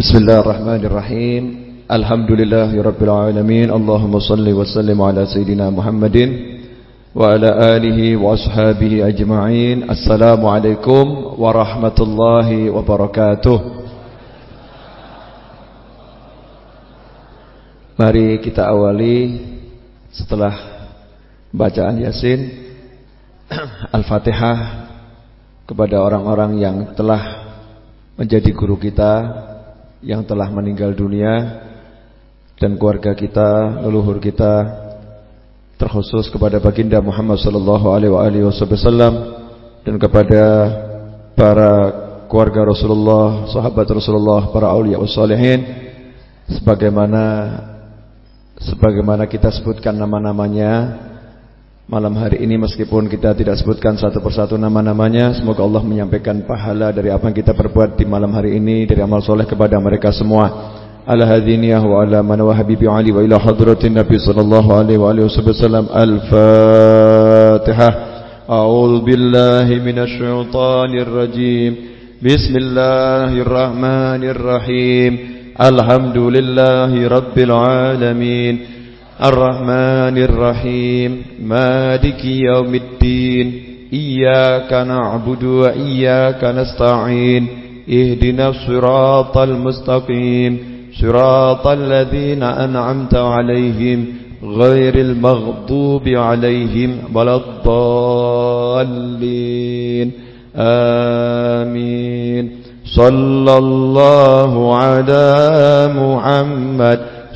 Bismillahirrahmanirrahim. Alhamdulillahirabbil alamin. Allahumma shalli wa sallim ala sayidina Muhammadin wa ala alihi wa ashabihi ajma'in. Assalamualaikum warahmatullahi wabarakatuh. Mari kita awali setelah bacaan Yasin Al-Fatihah kepada orang-orang yang telah menjadi guru kita yang telah meninggal dunia dan keluarga kita, leluhur kita terkhusus kepada baginda Muhammad sallallahu alaihi wasallam dan kepada para keluarga Rasulullah, sahabat Rasulullah, para aulia wassalihin sebagaimana sebagaimana kita sebutkan nama-namanya malam hari ini meskipun kita tidak sebutkan satu persatu nama-namanya semoga Allah menyampaikan pahala dari apa yang kita perbuat di malam hari ini dari amal soleh kepada mereka semua. Ala hadiniyah wa ala man wa habibi ali wa ila hadratin nabi sallallahu alaihi wa alihi wasallam. Al-fatihah. A'udzu billahi minasy syaithanir rajim. Bismillahirrahmanirrahim. Alhamdulillahi rabbil alamin الرحمن الرحيم. مالك يوم الدين. إياك نعبد وإياك نستعين. اهدنا الصراط المستقيم. صراط الذين أنعمت عليهم غير المغضوب عليهم ولا الضالين. آمين. صلى الله على محمد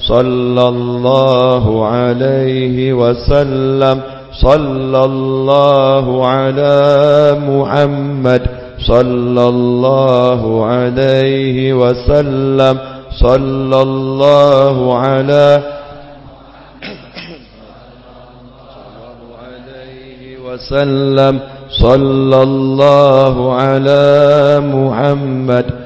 صلى الله عليه وسلم. صلى الله على محمد. صلى الله عليه وسلم. صلى الله على وسلم صلى الله على محمد.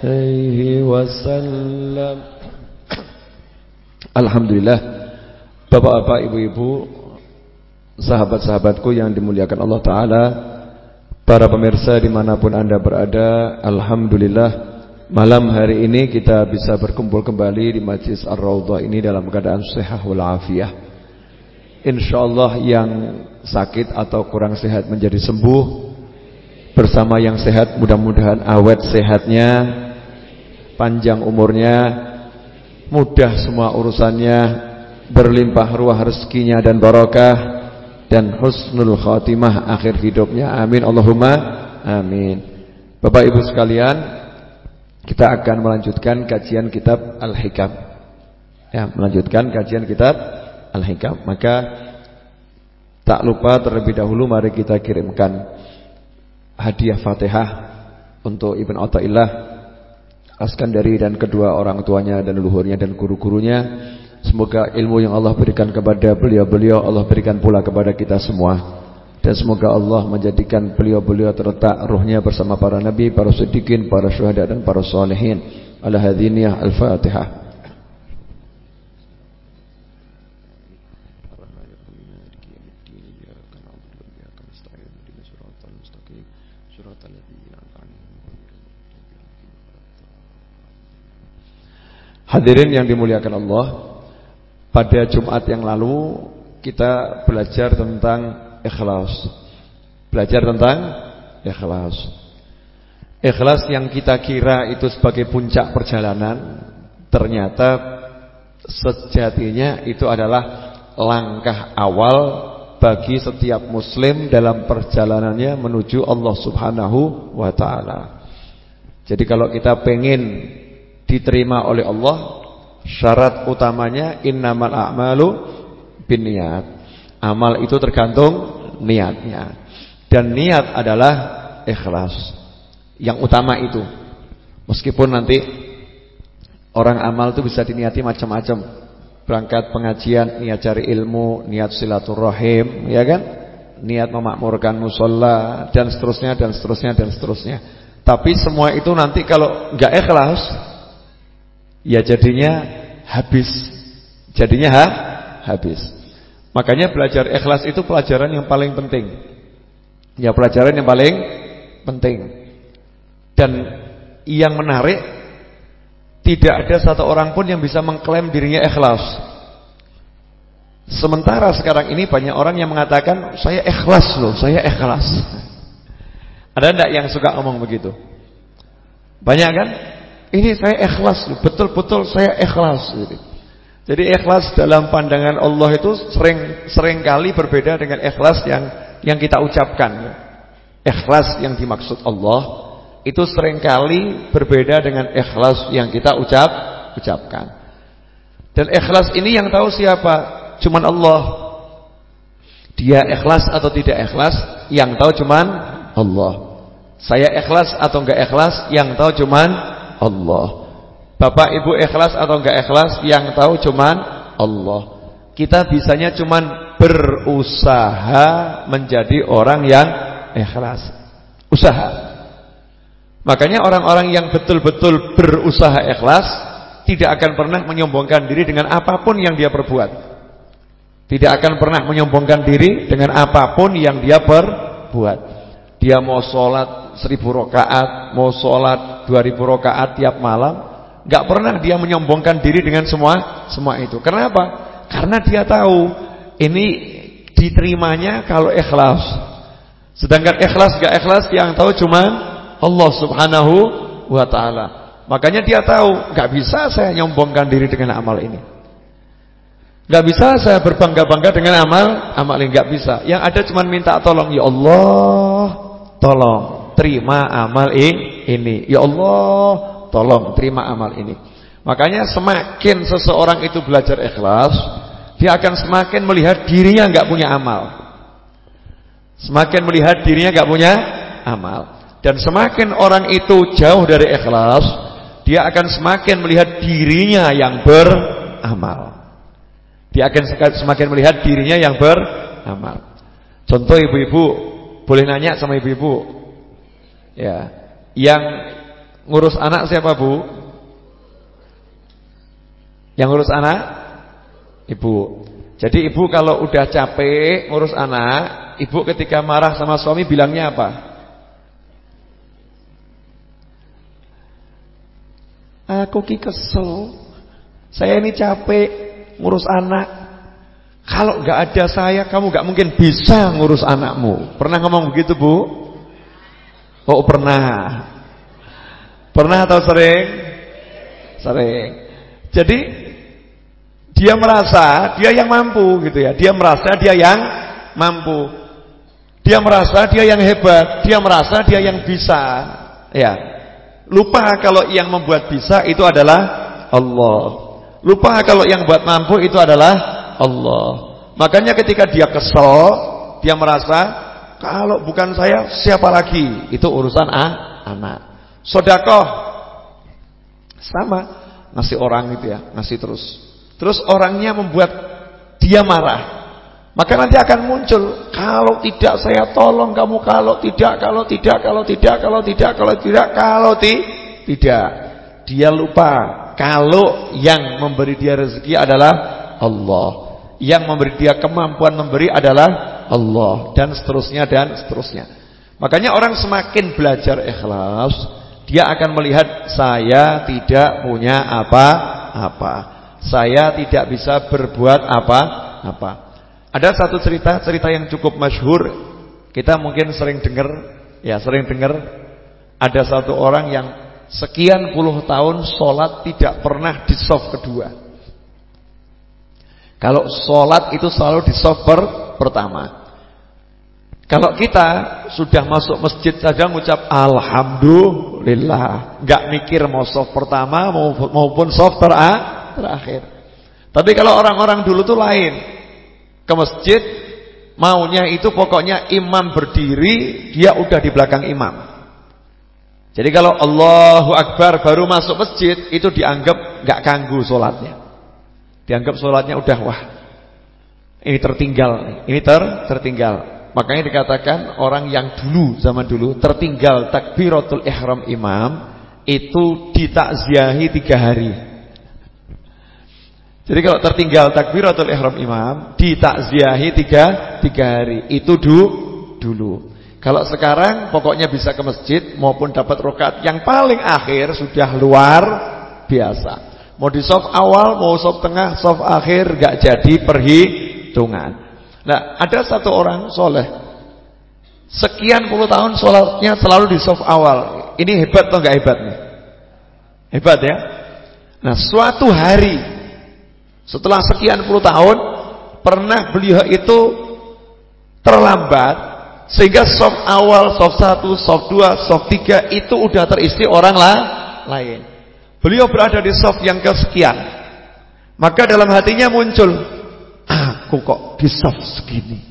alaihi wasallam Alhamdulillah Bapak-bapak, ibu-ibu Sahabat-sahabatku yang dimuliakan Allah Ta'ala Para pemirsa di mana pun anda berada Alhamdulillah Malam hari ini kita bisa berkumpul kembali di Majlis Ar-Rawdah ini dalam keadaan sehat walafiah InsyaAllah yang sakit atau kurang sehat menjadi sembuh Bersama yang sehat mudah-mudahan awet sehatnya panjang umurnya, mudah semua urusannya, berlimpah ruah rezekinya dan barokah dan husnul khatimah akhir hidupnya. Amin Allahumma amin. Bapak Ibu sekalian, kita akan melanjutkan kajian kitab Al-Hikam. Ya, melanjutkan kajian kitab Al-Hikam. Maka tak lupa terlebih dahulu mari kita kirimkan hadiah Fatihah untuk Ibn Atta'illah Askandari dan kedua orang tuanya dan leluhurnya dan guru-gurunya. Semoga ilmu yang Allah berikan kepada beliau-beliau Allah berikan pula kepada kita semua. Dan semoga Allah menjadikan beliau-beliau terletak ruhnya bersama para nabi, para siddiqin, para syuhada dan para salihin. Ala hadhiniyah al-Fatihah. Hadirin yang dimuliakan Allah Pada Jumat yang lalu Kita belajar tentang Ikhlas Belajar tentang Ikhlas Ikhlas yang kita kira itu sebagai puncak perjalanan Ternyata sejatinya itu adalah langkah awal bagi setiap muslim dalam perjalanannya menuju Allah Subhanahu wa taala. Jadi kalau kita pengen diterima oleh Allah, syarat utamanya innamal a'malu binniyat. Amal itu tergantung niatnya. Dan niat adalah ikhlas. Yang utama itu. Meskipun nanti orang amal itu bisa diniati macam-macam. Berangkat pengajian, niat cari ilmu, niat silaturahim, ya kan? Niat memakmurkan musola dan seterusnya dan seterusnya dan seterusnya. Tapi semua itu nanti kalau nggak ikhlas, ya jadinya habis. Jadinya ha? habis. Makanya belajar ikhlas itu pelajaran yang paling penting. Ya pelajaran yang paling penting. Dan yang menarik tidak ada satu orang pun yang bisa mengklaim dirinya ikhlas. Sementara sekarang ini banyak orang yang mengatakan saya ikhlas loh, saya ikhlas. Ada enggak yang suka ngomong begitu? Banyak kan? Ini saya ikhlas loh, betul-betul saya ikhlas gitu. Jadi ikhlas dalam pandangan Allah itu sering sering kali berbeda dengan ikhlas yang yang kita ucapkan. Ikhlas yang dimaksud Allah itu sering kali berbeda dengan ikhlas yang kita ucap ucapkan. Dan ikhlas ini yang tahu siapa? Cuman Allah. Dia ikhlas atau tidak ikhlas yang tahu cuman Allah. Saya ikhlas atau enggak ikhlas yang tahu cuman Allah. Bapak ibu ikhlas atau enggak ikhlas Yang tahu cuman Allah. Kita bisanya cuman berusaha Menjadi orang yang ikhlas. Usaha. Makanya orang-orang yang betul-betul berusaha ikhlas Tidak akan pernah menyombongkan diri dengan apa pun yang dia perbuat. Tidak akan pernah menyombongkan diri dengan apa pun yang dia perbuat. Dia mau sholat seribu rokaat Mau sholat dua ribu rokaat tiap malam Gak pernah dia menyombongkan diri dengan semua semua itu. Kenapa? Karena dia tahu ini diterimanya kalau ikhlas. Sedangkan ikhlas gak ikhlas yang tahu cuma Allah Subhanahu wa taala. Makanya dia tahu gak bisa saya nyombongkan diri dengan amal ini. Gak bisa saya berbangga-bangga dengan amal amal ini gak bisa. Yang ada cuma minta tolong ya Allah, tolong terima amal ini. Ya Allah, tolong terima amal ini. Makanya semakin seseorang itu belajar ikhlas, dia akan semakin melihat dirinya nggak punya amal. Semakin melihat dirinya nggak punya amal. Dan semakin orang itu jauh dari ikhlas, dia akan semakin melihat dirinya yang beramal. Dia akan semakin melihat dirinya yang beramal. Contoh ibu-ibu, boleh nanya sama ibu-ibu. Ya, yang Ngurus anak siapa bu? Yang ngurus anak? Ibu Jadi ibu kalau udah capek ngurus anak Ibu ketika marah sama suami bilangnya apa? Aku ki kesel Saya ini capek ngurus anak Kalau gak ada saya kamu gak mungkin bisa ngurus anakmu Pernah ngomong begitu bu? Oh pernah Pernah atau sering? Sering. Jadi dia merasa dia yang mampu gitu ya. Dia merasa dia yang mampu. Dia merasa dia yang hebat, dia merasa dia yang bisa. Ya. Lupa kalau yang membuat bisa itu adalah Allah. Lupa kalau yang buat mampu itu adalah Allah. Makanya ketika dia kesel, dia merasa kalau bukan saya siapa lagi? Itu urusan ah, anak. Sodakoh sama ngasih orang itu ya, ngasih terus. Terus orangnya membuat dia marah. Maka nanti akan muncul kalau tidak saya tolong kamu kalau tidak kalau tidak kalau tidak kalau tidak kalau tidak kalau ti tidak. Dia lupa kalau yang memberi dia rezeki adalah Allah. Yang memberi dia kemampuan memberi adalah Allah dan seterusnya dan seterusnya. Makanya orang semakin belajar ikhlas dia akan melihat saya tidak punya apa-apa. Saya tidak bisa berbuat apa-apa. Ada satu cerita, cerita yang cukup masyhur. Kita mungkin sering dengar, ya sering dengar ada satu orang yang sekian puluh tahun sholat tidak pernah di soft kedua. Kalau sholat itu selalu di soft per pertama. Kalau kita sudah masuk masjid saja mengucap Alhamdulillah Gak mikir mau soft pertama maupun soft ter terakhir. Tapi kalau orang-orang dulu tuh lain Ke masjid Maunya itu pokoknya imam berdiri Dia udah di belakang imam. Jadi kalau Allahu Akbar baru masuk masjid Itu dianggap gak kanggu sholatnya. Dianggap sholatnya udah wah Ini tertinggal Ini ter tertinggal Makanya dikatakan orang yang dulu zaman dulu tertinggal takbiratul ihram imam itu ditakziahi tiga hari. Jadi kalau tertinggal takbiratul ihram imam ditakziahi tiga tiga hari itu du, dulu. Kalau sekarang pokoknya bisa ke masjid maupun dapat rokat yang paling akhir sudah luar biasa. Mau di soft awal, mau soft tengah, soft akhir gak jadi perhitungan. Nah, ada satu orang soleh. Sekian puluh tahun sholatnya selalu di soft awal. Ini hebat atau enggak hebat nih? Hebat ya? Nah suatu hari Setelah sekian puluh tahun Pernah beliau itu Terlambat Sehingga soft awal, soft satu, soft dua, soft tiga Itu udah terisi orang lah, lain. Beliau berada di soft yang kesekian. Maka dalam hatinya muncul Aku kok di soft segini.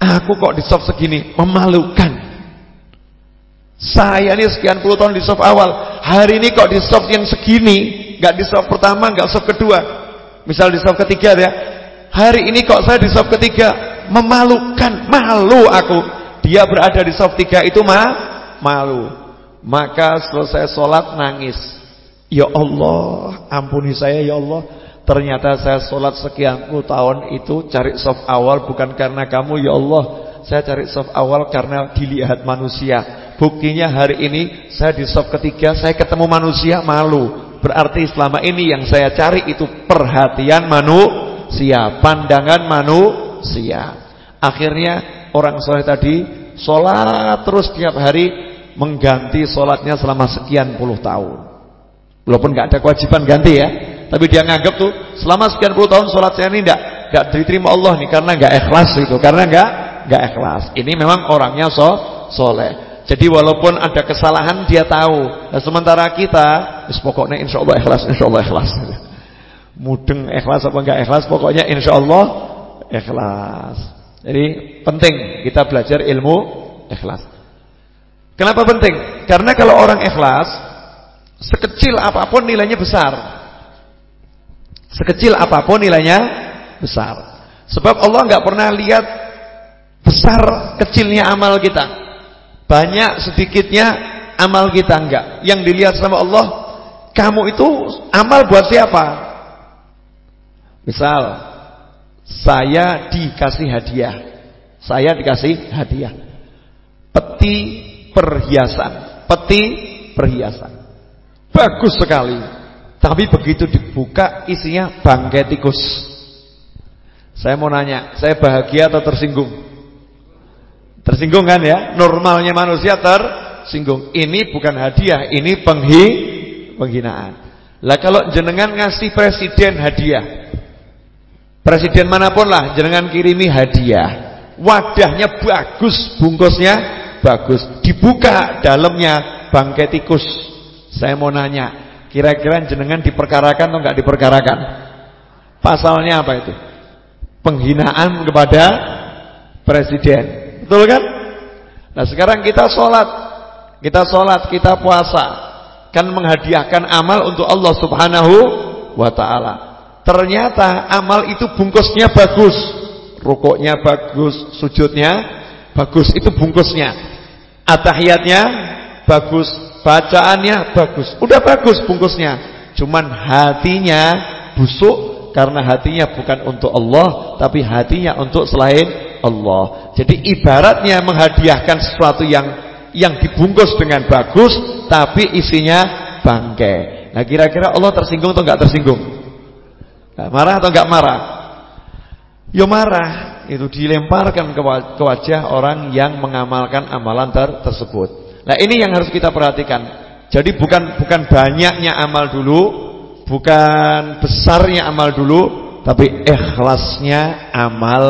Aku kok di soft segini, memalukan. Saya ini sekian puluh tahun di soft awal, hari ini kok di soft yang segini, nggak di soft pertama, nggak soft kedua. Misal di soft ketiga ya, hari ini kok saya di soft ketiga, memalukan, malu aku. Dia berada di soft tiga itu mah malu. Maka selesai sholat nangis. Ya Allah, ampuni saya ya Allah. Ternyata saya sholat sekian puluh tahun itu cari soft awal bukan karena kamu ya Allah. Saya cari soft awal karena dilihat manusia. Buktinya hari ini saya di soft ketiga saya ketemu manusia malu. Berarti selama ini yang saya cari itu perhatian manusia, pandangan manusia. Akhirnya orang soleh tadi sholat terus tiap hari mengganti sholatnya selama sekian puluh tahun. Walaupun nggak ada kewajiban ganti ya, tapi dia nganggap tuh selama sekian puluh tahun sholat saya ini tidak diterima Allah nih karena nggak ikhlas itu, karena nggak nggak ikhlas. Ini memang orangnya so soleh. Jadi walaupun ada kesalahan dia tahu. Nah, sementara kita, pokoknya insya Allah ikhlas, insya Allah ikhlas. Mudeng ikhlas apa enggak ikhlas, pokoknya insya Allah ikhlas. Jadi penting kita belajar ilmu ikhlas. Kenapa penting? Karena kalau orang ikhlas, sekecil apa pun nilainya besar. Sekecil apa pun nilainya besar. Sebab Allah nggak pernah lihat besar kecilnya amal kita. Banyak sedikitnya amal kita enggak. Yang dilihat sama Allah, kamu itu amal buat siapa? Misal saya dikasih hadiah. Saya dikasih hadiah. Peti perhiasan, peti perhiasan. Bagus sekali. Tapi begitu dibuka isinya bangkai tikus. Saya mau nanya, saya bahagia atau tersinggung? Tersinggung kan ya? Normalnya manusia tersinggung. Ini bukan hadiah, ini penghi penghinaan. Lah kalau jenengan ngasih presiden hadiah. Presiden mana pun lah jenengan kirimi hadiah. Wadahnya bagus, bungkusnya bagus. Dibuka dalamnya bangkai tikus. Saya mau nanya, Kira-kira jenengan diperkarakan atau enggak diperkarakan? Pasalnya apa itu? Penghinaan kepada presiden. Betul kan? Nah sekarang kita sholat. Kita sholat, kita puasa. Kan menghadiahkan amal untuk Allah subhanahu wa ta'ala. Ternyata amal itu bungkusnya bagus. Rukuknya bagus, sujudnya bagus. Itu bungkusnya. Atahiyatnya bagus, bacaannya bagus. Udah bagus bungkusnya. Cuman hatinya busuk karena hatinya bukan untuk Allah, tapi hatinya untuk selain Allah. Jadi ibaratnya menghadiahkan sesuatu yang yang dibungkus dengan bagus tapi isinya bangkai. Nah, kira-kira Allah tersinggung atau enggak tersinggung? Marah atau enggak marah? Yo marah, itu dilemparkan ke wajah orang yang mengamalkan amalan ter tersebut. Nah ini yang harus kita perhatikan. Jadi bukan bukan banyaknya amal dulu, Bukan besarnya amal dulu, tapi ikhlasnya amal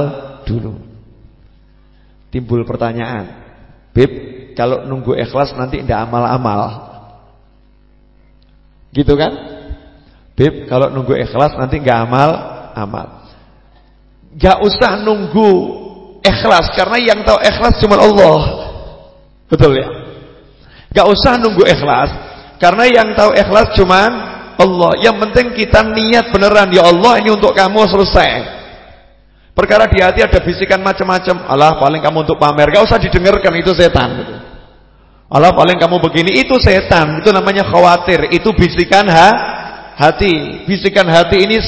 dulu. Timbul pertanyaan, Bib, kalau nunggu ikhlas nanti tidak amal-amal. Gitu kan? Bib, kalau nunggu ikhlas nanti nggak amal, amal. Gak usah nunggu ikhlas karena yang tahu ikhlas cuma Allah. Betul ya? Gak usah nunggu ikhlas karena yang tahu ikhlas cuma Allah. Yang penting kita niat beneran ya Allah ini untuk kamu selesai. Perkara di hati ada bisikan macam-macam. Allah paling kamu untuk pamer, gak usah didengarkan itu setan. Allah paling kamu begini itu setan, itu namanya khawatir, itu bisikan ha, hati. Bisikan hati ini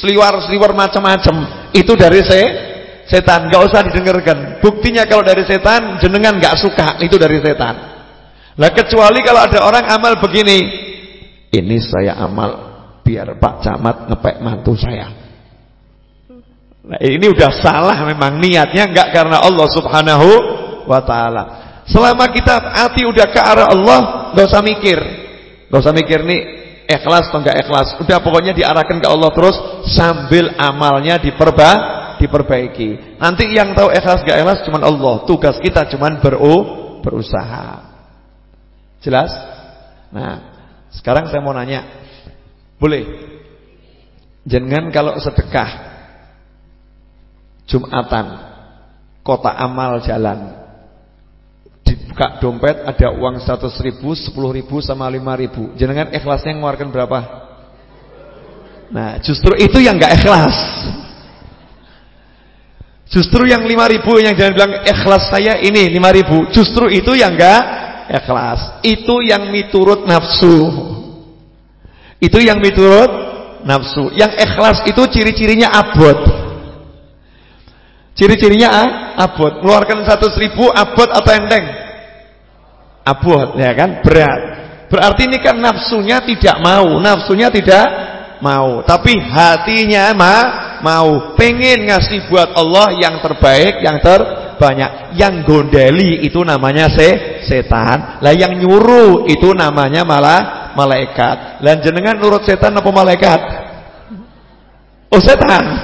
seliwar-seliwar macam-macam. Itu dari se, setan, gak usah didengarkan. Buktinya kalau dari setan jenengan gak suka, itu dari setan. Lah kecuali kalau ada orang amal begini, ini saya amal biar Pak Camat ngepek mantu saya. Nah, ini udah salah memang niatnya enggak karena Allah Subhanahu wa taala. Selama kita hati udah ke arah Allah, enggak usah mikir. Enggak usah mikir nih ikhlas atau enggak ikhlas. Udah pokoknya diarahkan ke Allah terus sambil amalnya diperba diperbaiki. Nanti yang tahu ikhlas enggak ikhlas cuma Allah. Tugas kita cuma beru berusaha. Jelas? Nah, sekarang saya mau nanya. Boleh? Jangan kalau sedekah Jumatan Kota amal jalan Dibuka dompet ada uang 100 ribu 10 ribu sama 5 ribu Jangan ikhlasnya mengeluarkan berapa? Nah justru itu yang gak ikhlas Justru yang 5 ribu yang jangan bilang ikhlas saya ini 5 ribu Justru itu yang gak ikhlas Itu yang miturut nafsu Itu yang miturut nafsu Yang ikhlas itu ciri-cirinya abot Ciri-cirinya ah, abot. Keluarkan satu ribu abot atau enteng? Abot, ya kan? Berat. Berarti ini kan nafsunya tidak mau, nafsunya tidak mau, tapi hatinya ma mau. Pengen ngasih buat Allah yang terbaik, yang terbanyak. Yang gondeli itu namanya se setan. Lah yang nyuruh itu namanya malah malaikat. Lah jenengan nurut setan apa malaikat? Oh setan.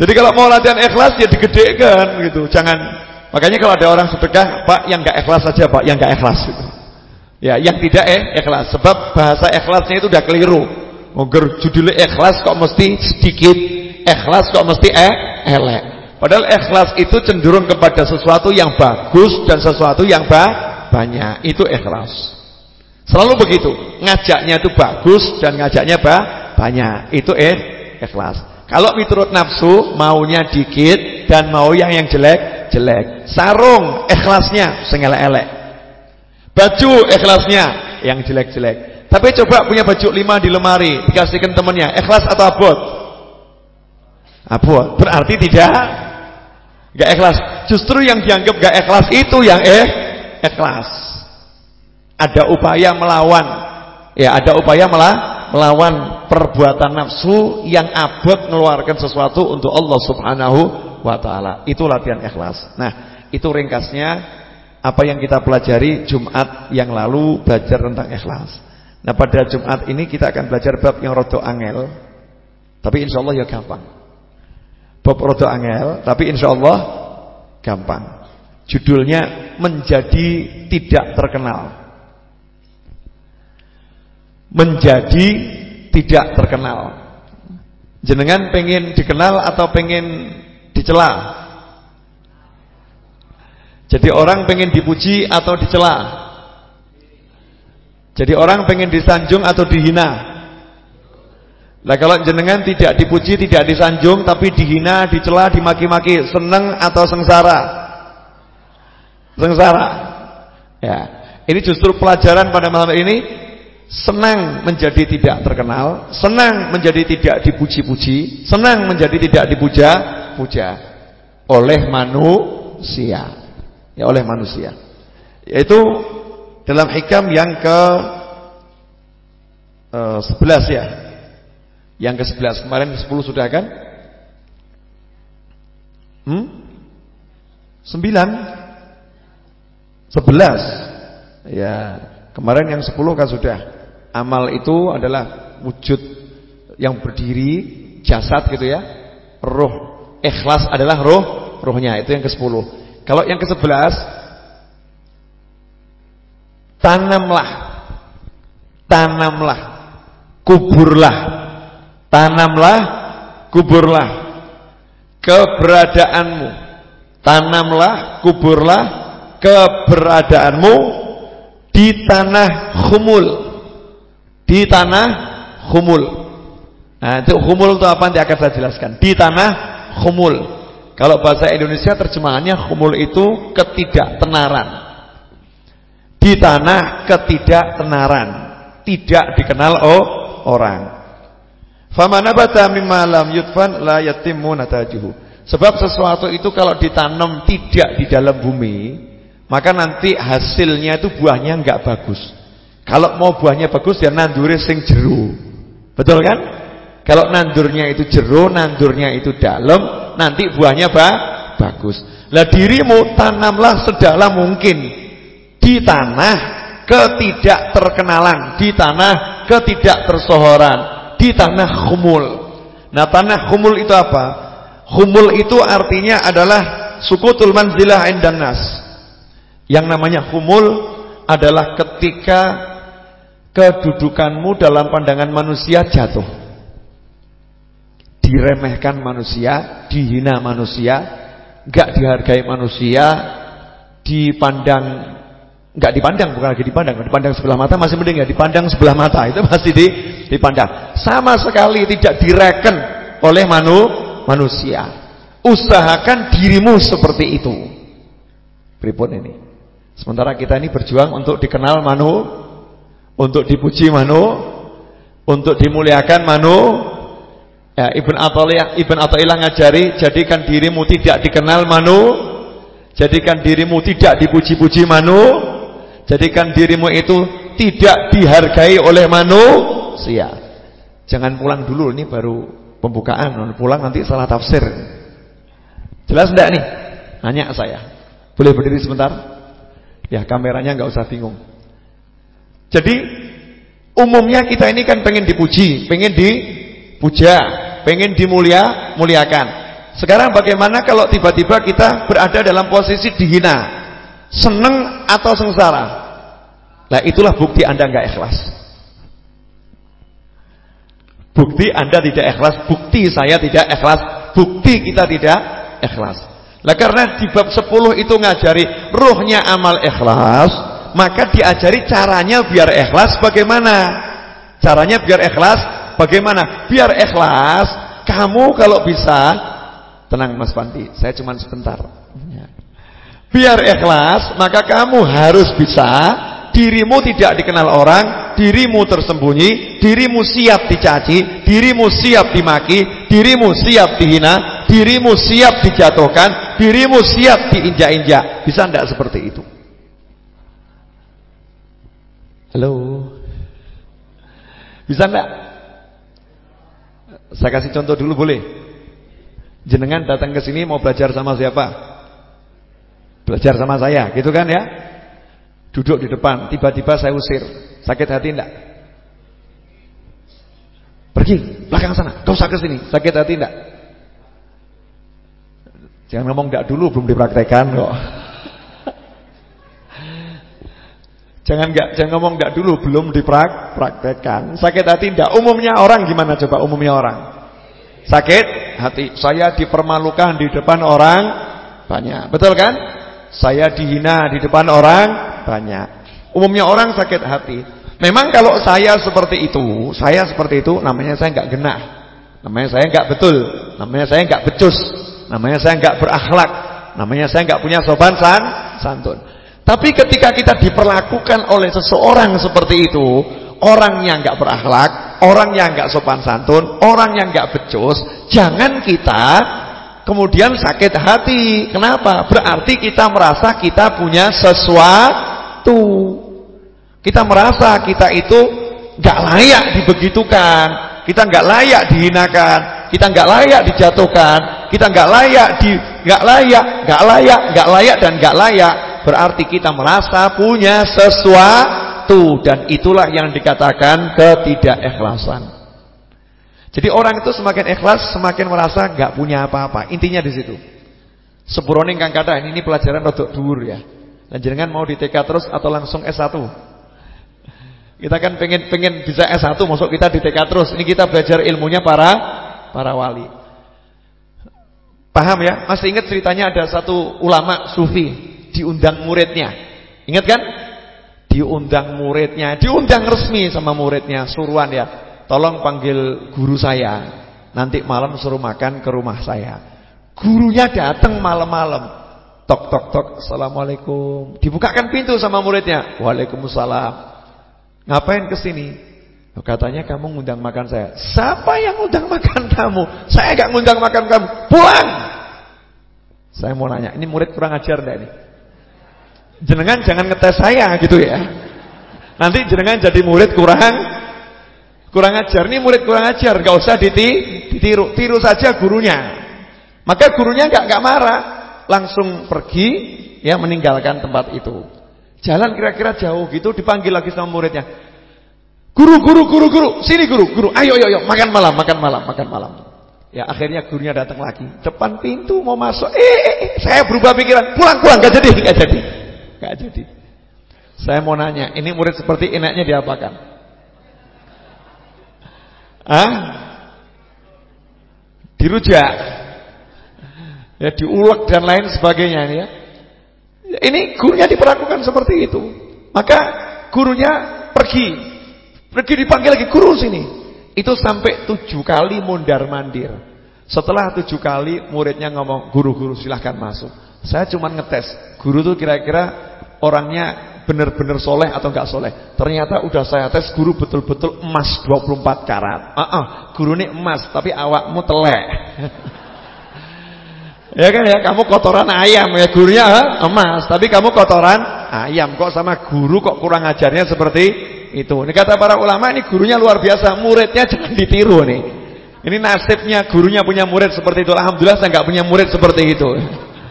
Jadi kalau mau latihan ikhlas ya digedekan gitu. Jangan makanya kalau ada orang sedekah, Pak yang enggak ikhlas saja, Pak, yang enggak ikhlas gitu. Ya, yang tidak eh ikhlas. Sebab bahasa ikhlasnya itu udah keliru. Moger judulnya ikhlas kok mesti sedikit, ikhlas kok mesti eh elek. Padahal ikhlas itu cenderung kepada sesuatu yang bagus dan sesuatu yang ba banyak. Itu ikhlas. Selalu begitu. Ngajaknya itu bagus dan ngajaknya ba banyak. Itu eh ikhlas. Kalau miturut nafsu maunya dikit dan mau yang yang jelek jelek. Sarung ikhlasnya sing elek-elek. Baju ikhlasnya yang jelek-jelek. Tapi coba punya baju lima di lemari dikasihkan temennya, ikhlas atau abot? Abot. Berarti tidak enggak ikhlas. Justru yang dianggap enggak ikhlas itu yang eh ikhlas. Ada upaya melawan. Ya, ada upaya melawan melawan perbuatan nafsu yang abot mengeluarkan sesuatu untuk Allah Subhanahu wa taala. Itu latihan ikhlas. Nah, itu ringkasnya apa yang kita pelajari Jumat yang lalu belajar tentang ikhlas. Nah, pada Jumat ini kita akan belajar bab yang rodo angel. Tapi insya Allah ya gampang. Bab rodo angel, tapi insya Allah gampang. Judulnya menjadi tidak terkenal menjadi tidak terkenal. Jenengan pengen dikenal atau pengen dicela? Jadi orang pengen dipuji atau dicela? Jadi orang pengen disanjung atau dihina? Nah kalau jenengan tidak dipuji, tidak disanjung Tapi dihina, dicela, dimaki-maki Seneng atau sengsara? Sengsara Ya, Ini justru pelajaran pada malam ini senang menjadi tidak terkenal, senang menjadi tidak dipuji-puji, senang menjadi tidak dipuja-puja oleh manusia. Ya oleh manusia. Yaitu dalam hikam yang ke uh, eh, 11 ya. Yang ke 11 kemarin ke 10 sudah kan? Hmm? 9 11 Ya, kemarin yang 10 kan sudah Amal itu adalah wujud yang berdiri, jasad gitu ya. Roh, ikhlas adalah roh, rohnya itu yang ke-10. Kalau yang ke-11 tanamlah tanamlah kuburlah tanamlah kuburlah keberadaanmu. Tanamlah kuburlah keberadaanmu di tanah khumul. Di tanah khumul. Nah itu khumul itu apa? Nanti akan saya jelaskan. Di tanah khumul. Kalau bahasa Indonesia terjemahannya khumul itu ketidaktenaran. Di tanah ketidaktenaran. Tidak dikenal oh orang Famanabata mimma lam yutfan la yatimmu natajuhu. Sebab sesuatu itu kalau ditanam tidak di dalam bumi, maka nanti hasilnya itu buahnya enggak bagus. Kalau mau buahnya bagus ya nandure sing jero. Betul kan? Kalau nandurnya itu jero, nandurnya itu dalam, nanti buahnya ba bagus. Lah dirimu tanamlah sedalam mungkin di tanah ketidakterkenalan, di tanah ketidaktersohoran di tanah khumul. Nah, tanah khumul itu apa? Khumul itu artinya adalah sukutul manzilah indan nas. Yang namanya khumul adalah ketika kedudukanmu dalam pandangan manusia jatuh. Diremehkan manusia, dihina manusia, enggak dihargai manusia, dipandang Enggak dipandang, bukan lagi dipandang. Dipandang sebelah mata masih mending ya. Dipandang sebelah mata itu pasti di, dipandang. Sama sekali tidak direken oleh manu, manusia. Usahakan dirimu seperti itu. Pripun ini. Sementara kita ini berjuang untuk dikenal manu, untuk dipuji manu, untuk dimuliakan manu. Ya, Ibn Athaillah Ibn ngajari jadikan dirimu tidak dikenal manu, jadikan dirimu tidak dipuji-puji manu Jadikan dirimu itu tidak dihargai oleh manusia. Jangan pulang dulu, ini baru pembukaan. Pulang nanti salah tafsir. Jelas enggak nih? Nanya saya. Boleh berdiri sebentar? Ya, kameranya enggak usah bingung. Jadi, umumnya kita ini kan pengen dipuji, pengen dipuja, pengen dimulia, muliakan. Sekarang bagaimana kalau tiba-tiba kita berada dalam posisi dihina? Seneng atau sengsara? Nah itulah bukti Anda nggak ikhlas. Bukti Anda tidak ikhlas, bukti saya tidak ikhlas, bukti kita tidak ikhlas. Nah karena di bab 10 itu ngajari ruhnya amal ikhlas, maka diajari caranya biar ikhlas bagaimana? Caranya biar ikhlas bagaimana? Biar ikhlas, kamu kalau bisa tenang Mas Panti, saya cuma sebentar. Biar ikhlas, maka kamu harus bisa dirimu tidak dikenal orang, dirimu tersembunyi, dirimu siap dicaci, dirimu siap dimaki, dirimu siap dihina, dirimu siap dijatuhkan, dirimu siap diinjak-injak. Bisa enggak seperti itu? Halo. Bisa enggak? Saya kasih contoh dulu boleh? Jenengan datang ke sini mau belajar sama siapa? Belajar sama saya, gitu kan ya? Duduk di depan, tiba-tiba saya usir. Sakit hati enggak? Pergi, belakang sana. Kau ke sini. Sakit hati enggak? Jangan ngomong enggak dulu, belum dipraktekan kok. Jangan enggak, jangan ngomong enggak dulu, belum dipraktekan. Sakit hati enggak? Umumnya orang gimana coba umumnya orang? Sakit hati. Saya dipermalukan di depan orang banyak. Betul kan? Saya dihina di depan orang banyak. Umumnya orang sakit hati. Memang kalau saya seperti itu, saya seperti itu namanya saya enggak genah. Namanya saya enggak betul, namanya saya enggak becus, namanya saya enggak berakhlak, namanya saya enggak punya sopan san, santun. Tapi ketika kita diperlakukan oleh seseorang seperti itu, orang yang enggak berakhlak, orang yang enggak sopan santun, orang yang enggak becus, jangan kita kemudian sakit hati. Kenapa? Berarti kita merasa kita punya sesuatu. Kita merasa kita itu gak layak dibegitukan, kita gak layak dihinakan, kita gak layak dijatuhkan, kita gak layak di gak layak, gak layak, gak layak dan gak layak. Berarti kita merasa punya sesuatu. Dan itulah yang dikatakan ketidakikhlasan. Jadi orang itu semakin ikhlas, semakin merasa nggak punya apa-apa. Intinya di situ. Sepurone kang kata ini, ini pelajaran rodok dhuwur ya. Dan jangan mau di TK terus atau langsung S1. Kita kan pengen pengen bisa S1, masuk kita di TK terus. Ini kita belajar ilmunya para para wali. Paham ya? Masih ingat ceritanya ada satu ulama sufi diundang muridnya. Ingat kan? Diundang muridnya, diundang resmi sama muridnya, suruhan ya. Tolong panggil guru saya. Nanti malam suruh makan ke rumah saya. Gurunya datang malam-malam. Tok tok tok, Assalamualaikum. Dibukakan pintu sama muridnya. Waalaikumsalam. Ngapain ke sini? Katanya kamu ngundang makan saya. Siapa yang ngundang makan kamu? Saya gak ngundang makan kamu. Pulang. Saya mau nanya, ini murid kurang ajar enggak ini? Jenengan jangan ngetes saya gitu ya. Nanti jenengan jadi murid kurang Kurang ajar, ini murid kurang ajar, gak usah ditiru, tiru saja gurunya. Maka gurunya gak gak marah, langsung pergi, ya meninggalkan tempat itu. Jalan kira-kira jauh gitu, dipanggil lagi sama muridnya. Guru, guru, guru, guru, sini guru, guru, ayo, ayo, ayo, makan malam, makan malam, makan malam. Ya akhirnya gurunya datang lagi, depan pintu mau masuk, eh, eh, eh. Saya berubah pikiran, pulang, pulang, gak jadi, gak jadi, gak jadi. Saya mau nanya, ini murid seperti enaknya diapakan? Hah? Dirujak. Ya diulek dan lain sebagainya ya. Ini gurunya diperlakukan seperti itu. Maka gurunya pergi. Pergi dipanggil lagi guru sini. Itu sampai tujuh kali mondar mandir. Setelah tujuh kali muridnya ngomong, guru-guru silahkan masuk. Saya cuma ngetes, guru tuh kira-kira orangnya benar-benar soleh atau enggak soleh. Ternyata udah saya tes guru betul-betul emas 24 karat. Ah, uh -uh, guru ini emas tapi awakmu telek. ya kan ya, kamu kotoran ayam ya gurunya emas, tapi kamu kotoran ayam. Kok sama guru kok kurang ajarnya seperti itu. Ini kata para ulama ini gurunya luar biasa, muridnya jangan ditiru nih. Ini nasibnya gurunya punya murid seperti itu. Alhamdulillah saya enggak punya murid seperti itu.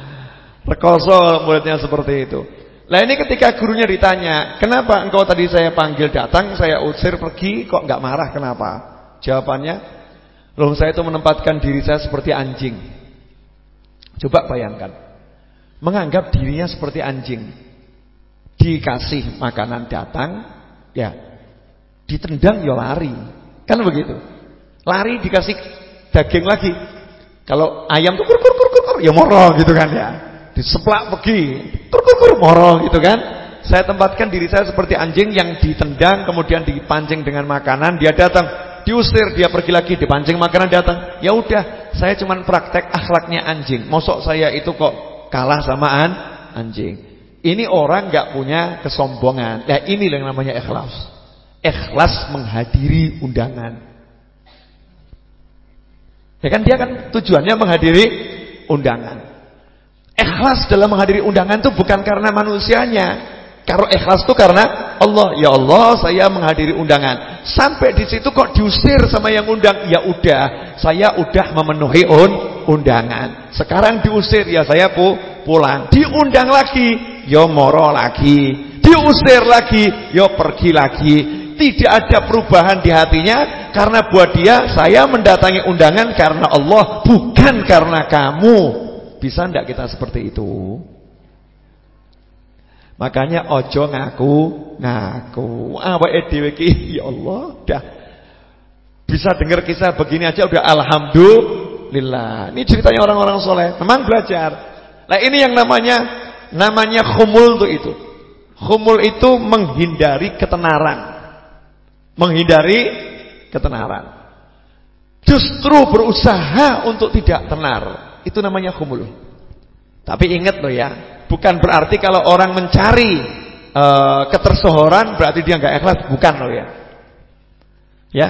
Rekoso muridnya seperti itu. Nah ini ketika gurunya ditanya, kenapa engkau tadi saya panggil datang, saya usir pergi, kok nggak marah, kenapa? Jawabannya, loh saya itu menempatkan diri saya seperti anjing. Coba bayangkan, menganggap dirinya seperti anjing. Dikasih makanan datang, ya ditendang ya lari. Kan begitu. Lari dikasih daging lagi. Kalau ayam tuh kur kur kur kur, ya moro gitu kan ya diseplak pergi, kur moro gitu kan. Saya tempatkan diri saya seperti anjing yang ditendang kemudian dipancing dengan makanan, dia datang, diusir, dia pergi lagi, dipancing makanan datang. Ya udah, saya cuma praktek akhlaknya anjing. Mosok saya itu kok kalah samaan anjing. Ini orang nggak punya kesombongan. Ya ini yang namanya ikhlas. Ikhlas menghadiri undangan. Ya kan dia kan tujuannya menghadiri undangan. Ikhlas dalam menghadiri undangan itu bukan karena manusianya. Kalau ikhlas itu karena Allah. Ya Allah, saya menghadiri undangan. Sampai di situ kok diusir sama yang undang? Ya udah, saya udah memenuhi un undangan. Sekarang diusir, ya saya pu pulang. Diundang lagi, ya moro lagi. Diusir lagi, ya pergi lagi. Tidak ada perubahan di hatinya karena buat dia saya mendatangi undangan karena Allah, bukan karena kamu. Bisa ndak kita seperti itu? Makanya ojo ngaku ngaku. Awake dhewe iki ya Allah, dah bisa dengar kisah begini aja udah alhamdulillah. Ini ceritanya orang-orang soleh. Memang belajar. Nah ini yang namanya namanya khumul tuh itu. Khumul itu menghindari ketenaran. Menghindari ketenaran. Justru berusaha untuk tidak tenar. Itu namanya khumul. Tapi ingat loh ya, bukan berarti kalau orang mencari uh, ketersohoran berarti dia nggak ikhlas, bukan loh ya. Ya,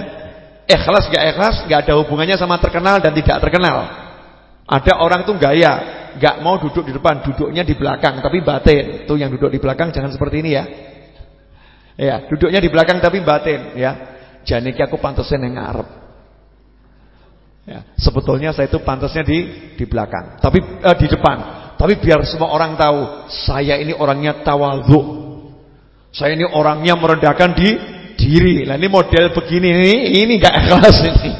ikhlas nggak ikhlas nggak ada hubungannya sama terkenal dan tidak terkenal. Ada orang tuh gaya, nggak mau duduk di depan, duduknya di belakang tapi batin. Tuh yang duduk di belakang jangan seperti ini ya. Ya, duduknya di belakang tapi batin ya. Janiki aku pantesin yang ngarep. Ya, sebetulnya saya itu pantasnya di di belakang, tapi eh, di depan. Tapi biar semua orang tahu, saya ini orangnya tawadhu. Saya ini orangnya merendahkan di diri. Nah ini model begini ini ini enggak ikhlas ini.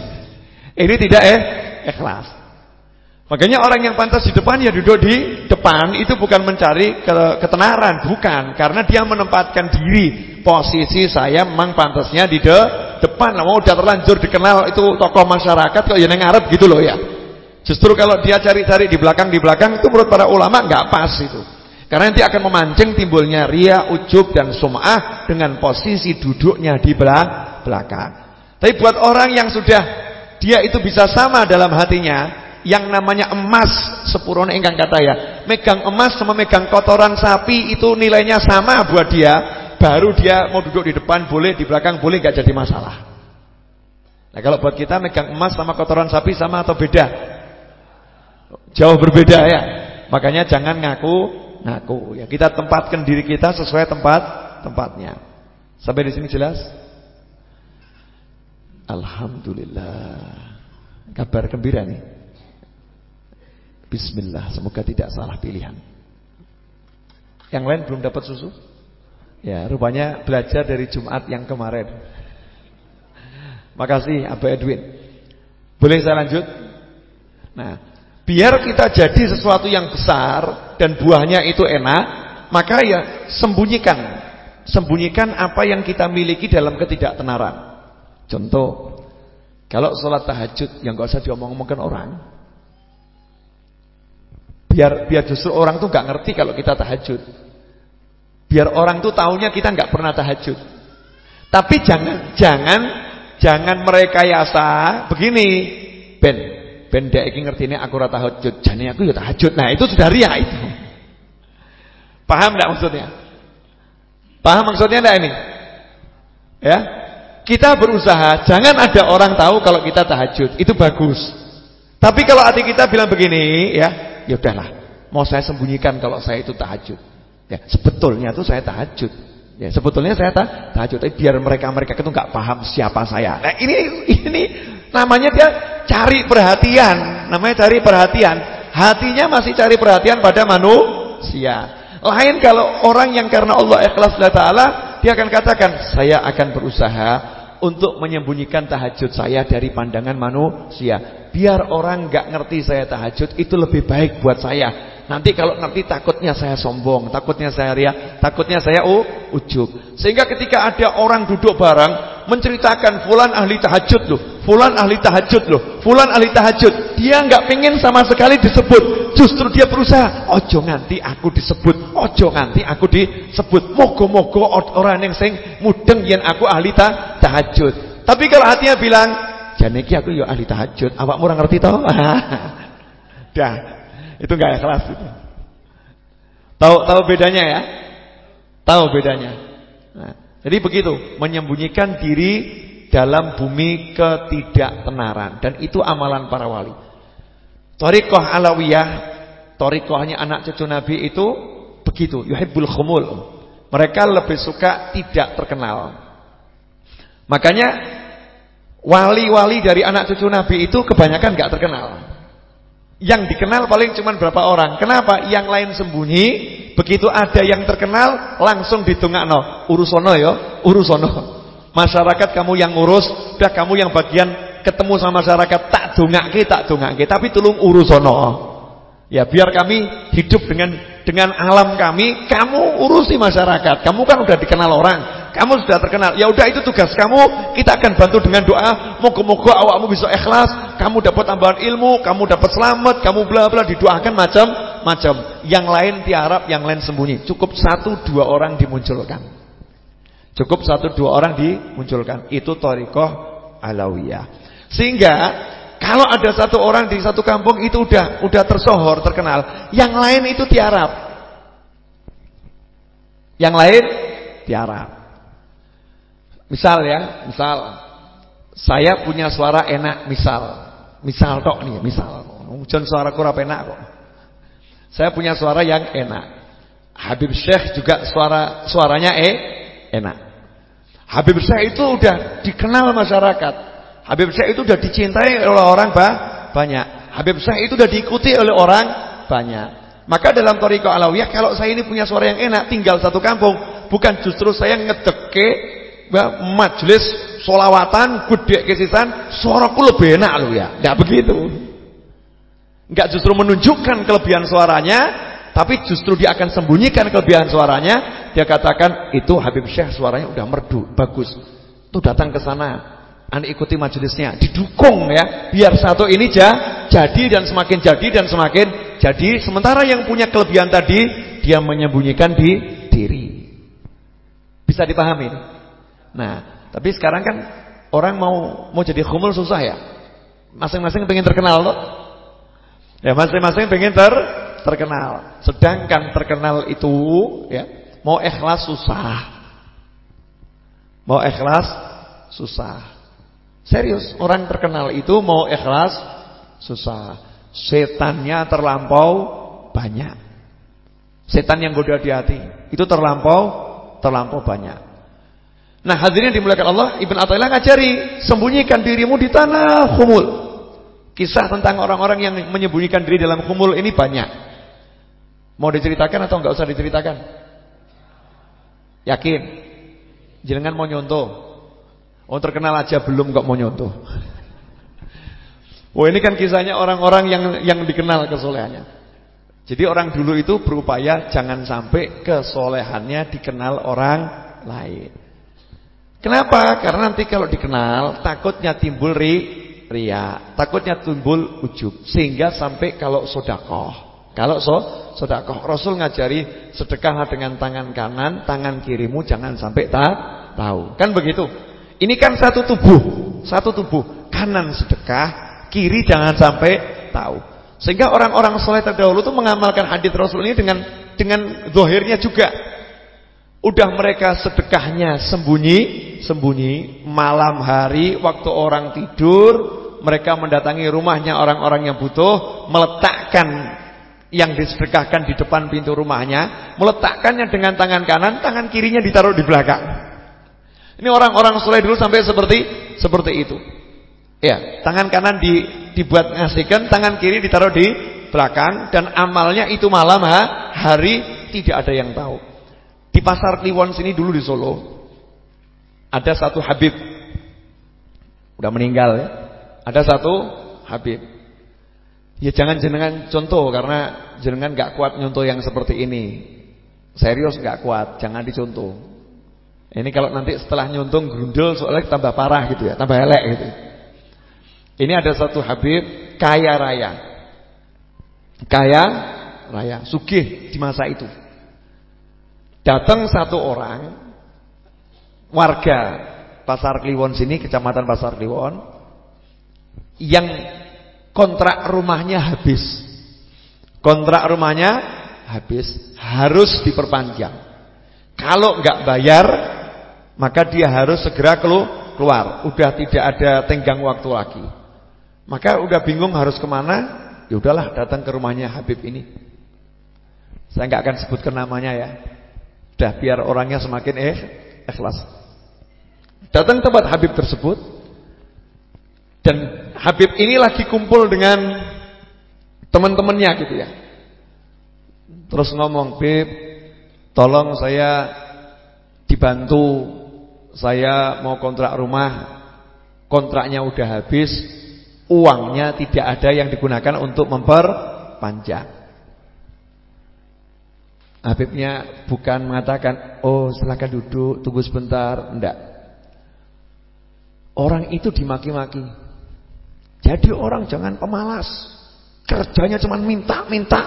Ini tidak eh ikhlas. Makanya orang yang pantas di depan ya duduk di depan itu bukan mencari ketenaran, bukan, karena dia menempatkan diri. Posisi saya memang pantasnya di de depan. Lah udah terlanjur dikenal itu tokoh masyarakat kok ya neng Arab gitu loh ya. Justru kalau dia cari-cari di belakang di belakang itu menurut para ulama nggak pas itu. Karena nanti akan memancing timbulnya ria, ujub dan sum'ah dengan posisi duduknya di belakang. Tapi buat orang yang sudah dia itu bisa sama dalam hatinya, yang namanya emas sepurone ingkang kata ya, megang emas sama megang kotoran sapi itu nilainya sama buat dia, baru dia mau duduk di depan boleh, di belakang boleh nggak jadi masalah. Nah kalau buat kita megang emas sama kotoran sapi sama atau beda? Jauh berbeda ya. Makanya jangan ngaku ngaku. Ya, kita tempatkan diri kita sesuai tempat tempatnya. Sampai di sini jelas? Alhamdulillah. Kabar gembira nih. Bismillah, semoga tidak salah pilihan. Yang lain belum dapat susu? Ya, rupanya belajar dari Jumat yang kemarin. Makasih Abu Edwin. Boleh saya lanjut? Nah, Biar kita jadi sesuatu yang besar dan buahnya itu enak, maka ya sembunyikan. Sembunyikan apa yang kita miliki dalam ketidaktenaran. Contoh, kalau sholat tahajud yang gak usah diomong-omongkan orang. Biar biar justru orang tuh gak ngerti kalau kita tahajud. Biar orang tuh taunya kita gak pernah tahajud. Tapi jangan jangan jangan merekayasa begini, Ben ben dek iki ngertine aku ora tahajud, jane aku ya tahajud. Nah, itu sudah ria itu. Paham enggak maksudnya? Paham maksudnya enggak ini? Ya. Kita berusaha jangan ada orang tahu kalau kita tahajud. Itu bagus. Tapi kalau hati kita bilang begini, ya, ya udahlah. Mau saya sembunyikan kalau saya itu tahajud. Ya, sebetulnya tuh saya tahajud. Ya, sebetulnya saya tah tahajud, tapi biar mereka-mereka itu enggak paham siapa saya. Nah, ini ini namanya dia cari perhatian, namanya cari perhatian. Hatinya masih cari perhatian pada manusia. Lain kalau orang yang karena Allah ikhlas Allah taala, dia akan katakan, "Saya akan berusaha untuk menyembunyikan tahajud saya dari pandangan manusia. Biar orang nggak ngerti saya tahajud itu lebih baik buat saya." Nanti kalau ngerti takutnya saya sombong, takutnya saya ria, takutnya saya uh, ujub. Sehingga ketika ada orang duduk bareng menceritakan fulan ahli tahajud loh, fulan ahli tahajud loh, fulan ahli tahajud. Dia nggak pengen sama sekali disebut. Justru dia berusaha, ojo nganti aku disebut, ojo nganti aku disebut. Mogo-mogo orang yang sing mudeng yen aku ahli ta tahajud. Tapi kalau hatinya bilang, janeki aku yo ahli tahajud, awakmu ora ngerti toh? Dah, itu enggak ikhlas itu. Tahu tahu bedanya ya? Tahu bedanya. Nah, jadi begitu, menyembunyikan diri dalam bumi ketidaktenaran dan itu amalan para wali. Thariqah Alawiyah, thariqahnya anak cucu Nabi itu begitu, yuhibbul khumul. Mereka lebih suka tidak terkenal. Makanya wali-wali dari anak cucu Nabi itu kebanyakan enggak terkenal. Yang dikenal paling cuma berapa orang. Kenapa? Yang lain sembunyi. Begitu ada yang terkenal, langsung no Urusono ya, urusono. Masyarakat kamu yang urus, udah kamu yang bagian ketemu sama masyarakat tak dongake, tak dongake, tapi tolong urusono. Ya biar kami hidup dengan dengan alam kami, kamu urusi masyarakat. Kamu kan udah dikenal orang. Kamu sudah terkenal. Ya udah itu tugas kamu. Kita akan bantu dengan doa. Moga-moga awakmu bisa ikhlas. Kamu dapat tambahan ilmu, kamu dapat selamat, kamu bla bla didoakan macam-macam. Yang lain tiarap, yang lain sembunyi. Cukup satu dua orang dimunculkan. Cukup satu dua orang dimunculkan. Itu thariqah alawiyah. Sehingga kalau ada satu orang di satu kampung itu udah udah tersohor, terkenal. Yang lain itu tiarap. Yang lain tiarap. Misal ya, misal saya punya suara enak, misal, misal tok nih, misal. Hujan suara kurang enak kok. Saya punya suara yang enak. Habib Syekh juga suara suaranya eh enak. Habib Syekh itu udah dikenal masyarakat. Habib Syekh itu udah dicintai oleh orang bah, banyak. Habib Syekh itu udah diikuti oleh orang banyak. Maka dalam Toriko Alawiyah kalau saya ini punya suara yang enak, tinggal satu kampung, bukan justru saya ngedeke majelis solawatan gede kesisan suaraku lebih enak loh ya. Enggak begitu. Enggak justru menunjukkan kelebihan suaranya, tapi justru dia akan sembunyikan kelebihan suaranya. Dia katakan itu Habib Syekh suaranya udah merdu, bagus. Tuh datang ke sana. Anda ikuti majelisnya, didukung ya, biar satu ini ja, jadi dan semakin jadi dan semakin jadi. Sementara yang punya kelebihan tadi, dia menyembunyikan di diri. Bisa dipahami? Nah, tapi sekarang kan orang mau mau jadi khumul susah ya. Masing-masing pengen terkenal loh. Ya masing-masing pengen ter terkenal. Sedangkan terkenal itu ya mau ikhlas susah. Mau ikhlas susah. Serius, orang terkenal itu mau ikhlas susah. Setannya terlampau banyak. Setan yang goda di hati itu terlampau terlampau banyak. Nah, hadirin dimuliakan Allah, Ibn Athaillah ngajari, sembunyikan dirimu di tanah khumul. Kisah tentang orang-orang yang menyembunyikan diri dalam khumul ini banyak. Mau diceritakan atau enggak usah diceritakan? Yakin? Jangan mau nyontoh. Oh terkenal aja belum kok mau nyontoh. Oh ini kan kisahnya orang-orang yang yang dikenal kesolehannya. Jadi orang dulu itu berupaya jangan sampai kesolehannya dikenal orang lain. Kenapa? Karena nanti kalau dikenal takutnya timbul ri, ria, takutnya timbul ujub, sehingga sampai kalau sodakoh. Kalau so, sodakoh Rasul ngajari sedekahlah dengan tangan kanan, tangan kirimu jangan sampai tak tahu. Kan begitu? Ini kan satu tubuh, satu tubuh. Kanan sedekah, kiri jangan sampai tahu. Sehingga orang-orang soleh terdahulu itu mengamalkan hadis Rasul ini dengan dengan zohirnya juga. Udah mereka sedekahnya sembunyi, sembunyi malam hari waktu orang tidur, mereka mendatangi rumahnya orang-orang yang butuh, meletakkan yang disedekahkan di depan pintu rumahnya, meletakkannya dengan tangan kanan, tangan kirinya ditaruh di belakang. Ini orang-orang soleh dulu sampai seperti seperti itu. Ya, tangan kanan di, dibuat ngasihkan, tangan kiri ditaruh di belakang dan amalnya itu malam ha, hari tidak ada yang tahu. Di pasar Kliwon sini dulu di Solo ada satu Habib udah meninggal ya. Ada satu Habib. Ya jangan jenengan contoh karena jenengan nggak kuat nyontoh yang seperti ini. Serius nggak kuat, jangan dicontoh. Ini kalau nanti setelah nyuntung grundul soalnya tambah parah gitu ya, tambah elek gitu. Ini ada satu Habib kaya raya. Kaya raya, sugih di masa itu. Datang satu orang warga Pasar Kliwon sini, Kecamatan Pasar Kliwon yang kontrak rumahnya habis. Kontrak rumahnya habis, harus diperpanjang. Kalau nggak bayar maka dia harus segera keluar. Udah tidak ada tenggang waktu lagi. Maka udah bingung harus ke mana? Ya udahlah datang ke rumahnya Habib ini. Saya nggak akan sebutkan namanya ya. Udah biar orangnya semakin eh ikhlas. Datang tempat Habib tersebut dan Habib ini lagi kumpul dengan teman-temannya gitu ya. Terus ngomong, "Bib, tolong saya dibantu saya mau kontrak rumah, kontraknya udah habis, uangnya tidak ada yang digunakan untuk memperpanjang. Habibnya bukan mengatakan, oh silakan duduk, tunggu sebentar, enggak. Orang itu dimaki-maki. Jadi orang jangan pemalas. Kerjanya cuma minta-minta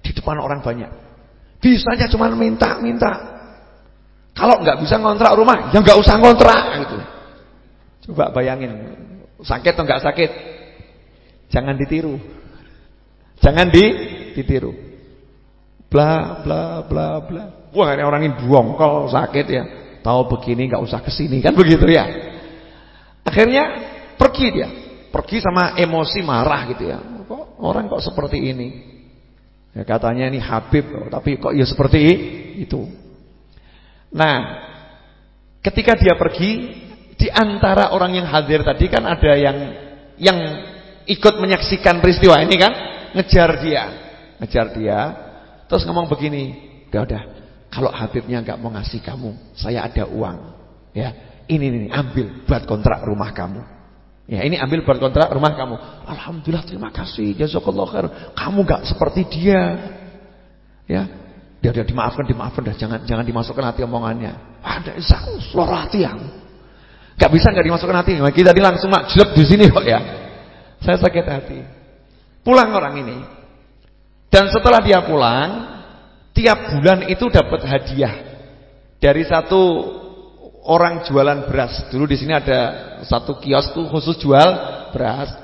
di depan orang banyak. Bisanya cuma minta-minta. Kalau nggak bisa ngontrak rumah, ya nggak usah ngontrak gitu. Coba bayangin, sakit atau nggak sakit? Jangan ditiru. Jangan di ditiru. Bla bla bla bla. Wah, ini orang ini buangkol sakit ya. Tahu begini nggak usah ke sini kan begitu ya. Akhirnya pergi dia. Pergi sama emosi marah gitu ya. Kok orang kok seperti ini? Ya katanya ini Habib, tapi kok ya seperti itu. Nah, ketika dia pergi, di antara orang yang hadir tadi kan ada yang yang ikut menyaksikan peristiwa ini kan, ngejar dia, ngejar dia, terus ngomong begini, udah udah, Kalau Habibnya nggak mau ngasih kamu, saya ada uang. Ya, ini nih ambil buat kontrak rumah kamu. Ya, ini ambil buat kontrak rumah kamu. Alhamdulillah terima kasih. Jazakallah khair. Kamu nggak seperti dia. Ya. Dia dia dimaafkan, dimaafkan dah jangan jangan dimasukkan hati omongannya. Ada suara hati yang Gak bisa nggak dimasukkan hati. Kita tadi langsung mak jelek di sini kok ya. Saya sakit hati. Pulang orang ini. Dan setelah dia pulang, tiap bulan itu dapat hadiah dari satu orang jualan beras. Dulu di sini ada satu kios tuh khusus jual beras.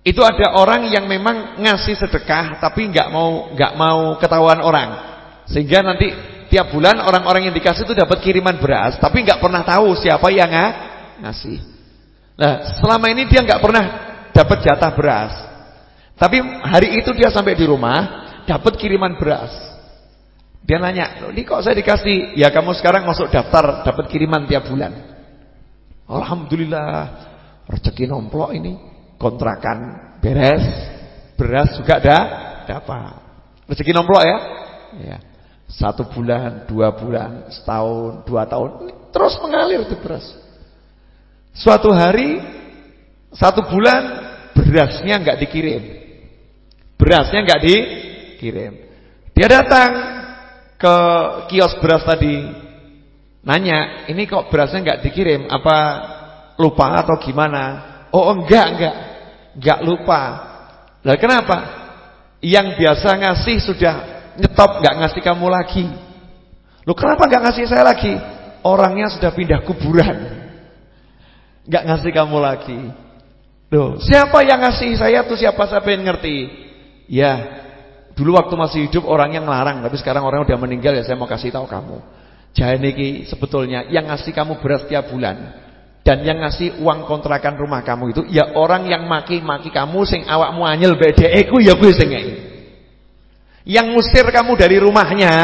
Itu ada orang yang memang ngasih sedekah tapi nggak mau nggak mau ketahuan orang. Sehingga nanti tiap bulan orang-orang yang dikasih itu dapat kiriman beras tapi nggak pernah tahu siapa yang ngasih. Nah, selama ini dia nggak pernah dapat jatah beras. Tapi hari itu dia sampai di rumah dapat kiriman beras. Dia nanya, ini kok saya dikasih? Ya kamu sekarang masuk daftar, dapat kiriman tiap bulan. Alhamdulillah, rezeki nomplok ini, kontrakan beres, beras juga ada, dapat. Rezeki nomplok ya? Ya. Satu bulan, dua bulan, setahun, dua tahun, terus mengalir itu beras. Suatu hari, satu bulan, berasnya nggak dikirim. Berasnya nggak dikirim. Dia datang ke kios beras tadi nanya, ini kok berasnya nggak dikirim? Apa lupa atau gimana? Oh enggak, enggak. Enggak lupa. Lah kenapa? Yang biasa ngasih sudah nyetop nggak ngasih kamu lagi. Lu kenapa nggak ngasih saya lagi? Orangnya sudah pindah kuburan. nggak ngasih kamu lagi. Loh, siapa yang ngasih saya tuh siapa saya pengen ngerti? Ya, Dulu waktu masih hidup orang yang larang, tapi sekarang orang udah meninggal ya saya mau kasih tahu kamu. Jangan ini sebetulnya yang ngasih kamu beras tiap bulan dan yang ngasih uang kontrakan rumah kamu itu ya orang yang maki-maki kamu sing awakmu anyel bedeku ya kuwi sing Yang ngusir kamu dari rumahnya,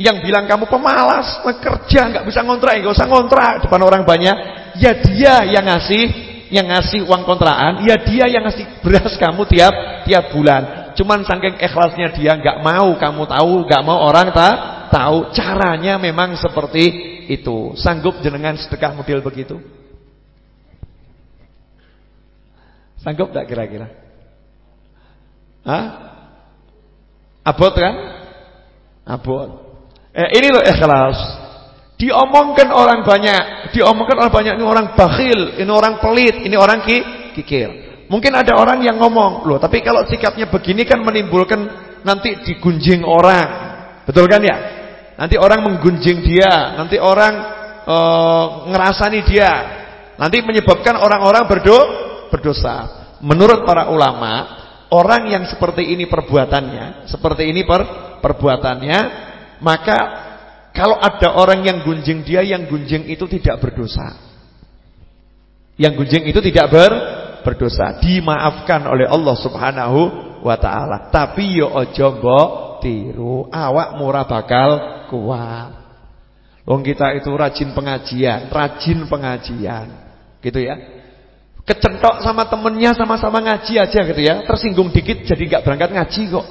yang bilang kamu pemalas, kerja nggak bisa ngontrak, nggak usah ngontrak depan orang banyak, ya dia yang ngasih yang ngasih uang kontrakan, ya dia yang ngasih beras kamu tiap tiap bulan. Cuman saking ikhlasnya dia nggak mau kamu tahu, nggak mau orang tak tahu. Caranya memang seperti itu. Sanggup jenengan sedekah model begitu? Sanggup tak kira-kira? Hah? Abot kan? Abot. Eh, ini loh ikhlas. Diomongkan orang banyak, diomongkan orang banyak ini orang bakhil, ini orang pelit, ini orang ki kikir. Mungkin ada orang yang ngomong, loh tapi kalau sikapnya begini kan menimbulkan nanti digunjing orang. Betul kan ya? Nanti orang menggunjing dia, nanti orang e, ngerasani dia. Nanti menyebabkan orang-orang berdo, berdosa. Menurut para ulama, orang yang seperti ini perbuatannya, seperti ini per, perbuatannya, maka kalau ada orang yang gunjing dia, yang gunjing itu tidak berdosa. Yang gunjing itu tidak ber berdosa dimaafkan oleh Allah Subhanahu wa taala. Tapi yo aja mbok tiru, awak murah bakal kuat. Wong kita itu rajin pengajian, rajin pengajian. Gitu ya. Kecentok sama temennya sama-sama ngaji aja gitu ya. Tersinggung dikit jadi nggak berangkat ngaji kok.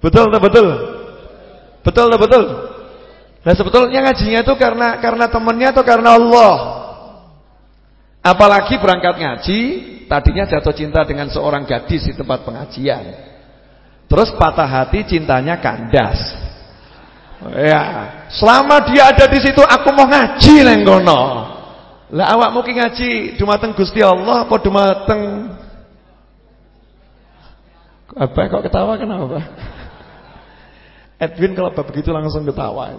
Betul tak betul? Betul tak betul? Nah sebetulnya ngajinya itu karena karena temennya atau karena Allah? Apalagi berangkat ngaji, tadinya jatuh cinta dengan seorang gadis di tempat pengajian. Terus patah hati cintanya kandas. Ya, selama dia ada di situ aku mau ngaji lenggono. Lah awak mungkin ngaji dumateng Gusti Allah apa dumateng apa kok ketawa kenapa? Edwin kalau begitu langsung ketawa.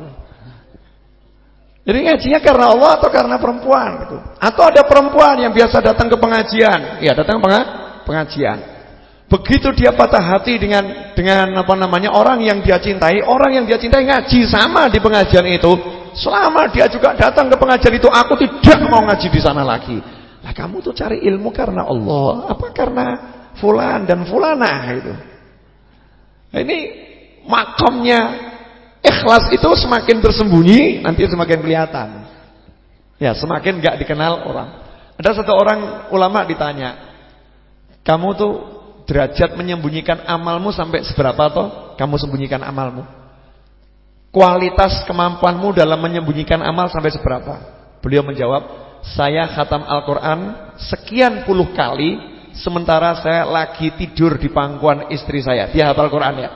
Jadi ngajinya karena Allah atau karena perempuan. Atau ada perempuan yang biasa datang ke pengajian. Ya, datang ke pengajian. Begitu dia patah hati dengan dengan apa namanya orang yang dia cintai, orang yang dia cintai ngaji sama di pengajian itu. Selama dia juga datang ke pengajian itu, aku tidak mau ngaji di sana lagi. Lah kamu tuh cari ilmu karena Allah, apa karena fulan dan fulanah itu. Nah, ini makomnya Ikhlas itu semakin tersembunyi nanti semakin kelihatan. Ya, semakin gak dikenal orang. Ada satu orang ulama ditanya, "Kamu tuh derajat menyembunyikan amalmu sampai seberapa toh? Kamu sembunyikan amalmu?" Kualitas kemampuanmu dalam menyembunyikan amal sampai seberapa? Beliau menjawab, saya khatam Al-Quran sekian puluh kali, sementara saya lagi tidur di pangkuan istri saya. Dia hafal Quran ya.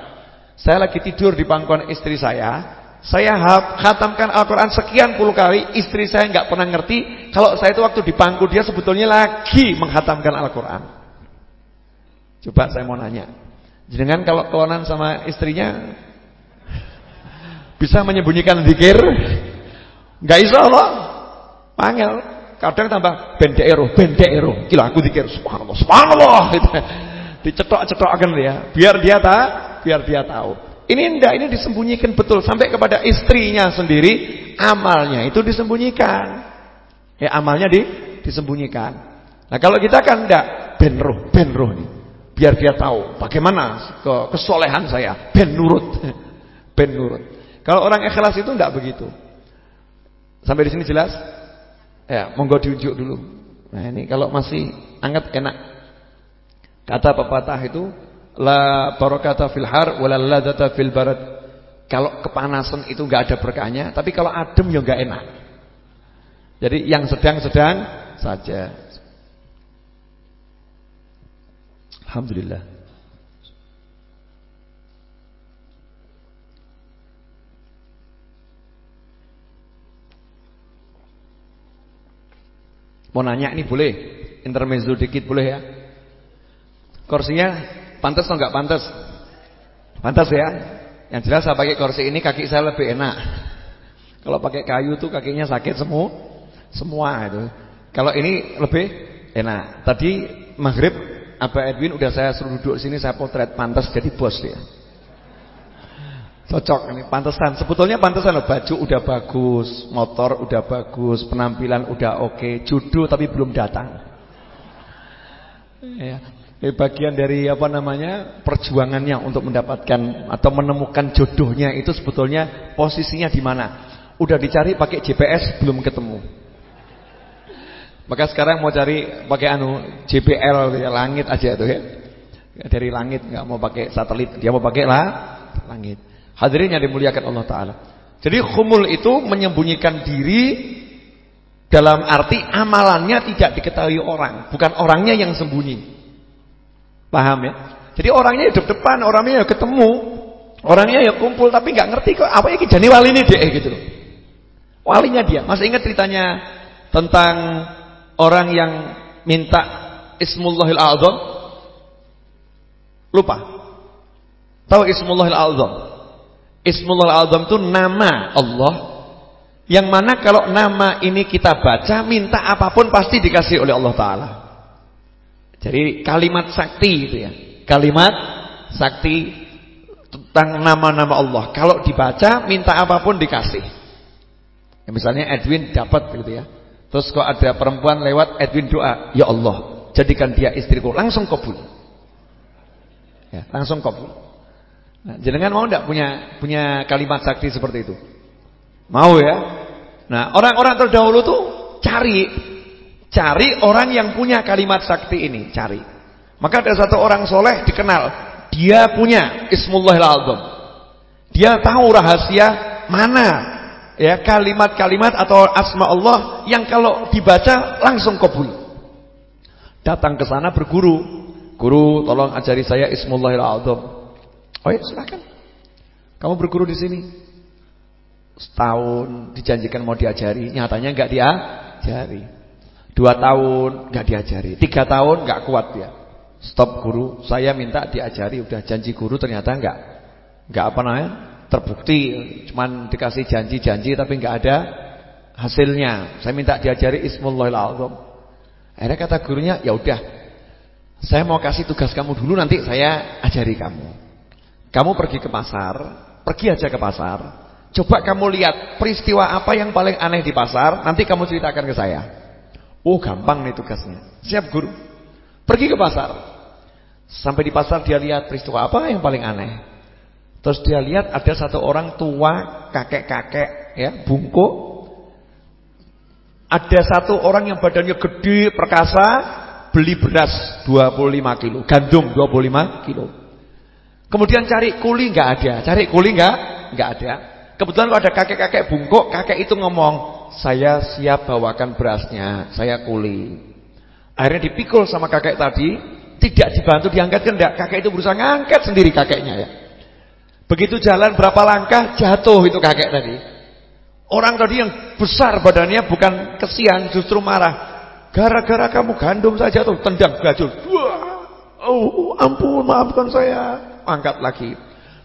Saya lagi tidur di pangkuan istri saya, saya khatamkan Al-Quran sekian puluh kali, istri saya nggak pernah ngerti kalau saya itu waktu di pangku dia sebetulnya lagi menghatamkan Al-Quran. Coba saya mau nanya, jangan kalau kawanan sama istrinya bisa menyembunyikan zikir? Nggak bisa Allah, panggil. Kadang tambah bendeero, bendeero. Kilo aku zikir, subhanallah, subhanallah. Gitu. Dicetok-cetokkan dia, biar dia tak, biar dia tahu. Ini enggak, ini disembunyikan betul sampai kepada istrinya sendiri amalnya itu disembunyikan. Ya amalnya di disembunyikan. Nah, kalau kita kan enggak benroh, benroh nih. Biar dia tahu bagaimana ke kesolehan saya, ben nurut. Ben nurut. Kalau orang ikhlas itu enggak begitu. Sampai di sini jelas? Ya, monggo diunjuk dulu. Nah, ini kalau masih anget enak. Kata pepatah itu la barakata fil har wala ladzata fil barad. Kalau kepanasan itu enggak ada berkahnya, tapi kalau adem ya enggak enak. Jadi yang sedang-sedang saja. Alhamdulillah. Mau nanya ini boleh? Intermezzo dikit boleh ya? Kursinya Pantas atau enggak pantas? Pantas ya. Yang jelas saya pakai kursi ini kaki saya lebih enak. Kalau pakai kayu tuh kakinya sakit semua. Semua itu. Kalau ini lebih enak. Tadi maghrib Abah Edwin udah saya suruh duduk sini saya potret pantas jadi bos dia. Cocok ini pantesan. Sebetulnya pantesan loh baju udah bagus, motor udah bagus, penampilan udah oke, jodoh tapi belum datang. Ya, eh, bagian dari apa namanya perjuangannya untuk mendapatkan atau menemukan jodohnya itu sebetulnya posisinya di mana? Udah dicari pakai GPS belum ketemu. Maka sekarang mau cari pakai anu JPL ya langit aja tuh ya. Dari langit nggak mau pakai satelit, dia mau pakai lah langit. Hadirin yang dimuliakan Allah taala. Jadi khumul itu menyembunyikan diri dalam arti amalannya tidak diketahui orang, bukan orangnya yang sembunyi. Paham ya? Jadi orangnya hidup depan, orangnya ya ketemu, orangnya ya kumpul tapi nggak ngerti kok apa ya jadi wali ini dia gitu loh. Walinya dia. Masih ingat ceritanya tentang orang yang minta Ismullahil A'zam? Lupa. Tahu Ismullahil A'zam? Ismullahil A'zam itu nama Allah yang mana kalau nama ini kita baca minta apa pun pasti dikasih oleh Allah taala. Jadi kalimat sakti itu ya. Kalimat sakti tentang nama-nama Allah. Kalau dibaca minta apa pun dikasih. Ya, misalnya Edwin dapat gitu ya. Terus kok ada perempuan lewat Edwin doa, "Ya Allah, jadikan dia istriku." Langsung kabul. Ya, langsung kabul. Nah, jenengan mau enggak punya punya kalimat sakti seperti itu? Mau ya? Nah, orang-orang terdahulu tuh cari Cari orang yang punya kalimat sakti ini, cari. Maka ada satu orang soleh dikenal, dia punya Ismullahil Azam. Dia tahu rahasia mana ya kalimat-kalimat atau asma Allah yang kalau dibaca langsung kabul. Datang ke sana berguru. Guru, tolong ajari saya Ismullahil Azam. Oh ya, silakan. Kamu berguru di sini. Setahun dijanjikan mau diajari, nyatanya enggak diajari. Dua tahun nggak diajari, tiga tahun nggak kuat dia. Stop guru, saya minta diajari, udah janji guru ternyata nggak nggak apa namanya terbukti, cuman dikasih janji-janji tapi nggak ada hasilnya. Saya minta diajari Ismullahil Azam. Akhirnya kata gurunya, ya udah, saya mau kasih tugas kamu dulu nanti saya ajari kamu. Kamu pergi ke pasar, pergi aja ke pasar. Coba kamu lihat peristiwa apa yang paling aneh di pasar, nanti kamu ceritakan ke saya. Oh gampang nih tugasnya. Siap guru. Pergi ke pasar. Sampai di pasar dia lihat peristiwa apa yang paling aneh. Terus dia lihat ada satu orang tua, kakek-kakek ya, bungkuk. Ada satu orang yang badannya gede, perkasa, beli beras 25 kilo, gandum 25 kilo. Kemudian cari kuli nggak ada, cari kuli nggak nggak ada. Kebetulan kalau ada kakek-kakek bungkuk, kakek itu ngomong, "Saya siap bawakan berasnya, saya kuli." Akhirnya dipikul sama kakek tadi, tidak dibantu diangkat enggak, kakek itu berusaha ngangkat sendiri kakeknya ya. Begitu jalan berapa langkah jatuh itu kakek tadi. Orang tadi yang besar badannya bukan kesian justru marah. Gara-gara kamu gandum saja tuh tendang gajul. Wah, oh ampun maafkan saya. Angkat lagi.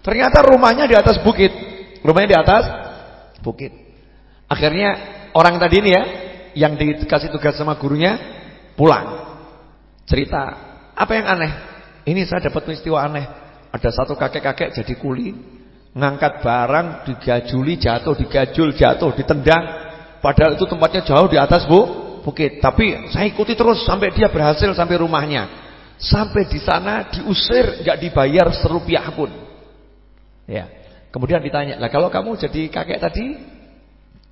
Ternyata rumahnya di atas bukit. Rumahnya di atas bukit. Akhirnya orang tadi ini ya, yang dikasih tugas sama gurunya pulang. Cerita, apa yang aneh? Ini saya dapat peristiwa aneh. Ada satu kakek-kakek jadi kuli, ngangkat barang, digajuli, jatuh, digajul, jatuh, ditendang. Padahal itu tempatnya jauh di atas bu, bukit. Tapi saya ikuti terus sampai dia berhasil sampai rumahnya. Sampai di sana diusir, nggak dibayar serupiah pun. Ya. Kemudian ditanya, lah kalau kamu jadi kakek tadi,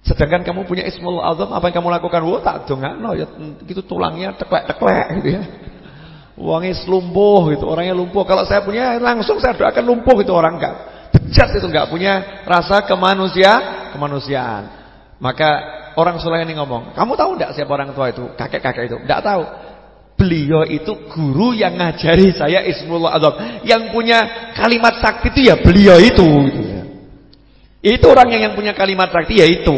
sedangkan kamu punya ismul azam, apa yang kamu lakukan? Wah tak no, ya gitu tulangnya teklek-teklek gitu ya. Uangnya lumpuh gitu, orangnya lumpuh. Kalau saya punya langsung saya doakan lumpuh itu orang enggak. Bejat itu enggak punya rasa kemanusia, kemanusiaan. Maka orang soleh ini ngomong, kamu tahu enggak siapa orang tua itu? Kakek-kakek itu? Enggak tahu. Beliau itu guru yang ngajari saya Ismul Azam. Yang punya kalimat sakti itu ya beliau itu. Itu orang yang, punya kalimat sakti ya itu.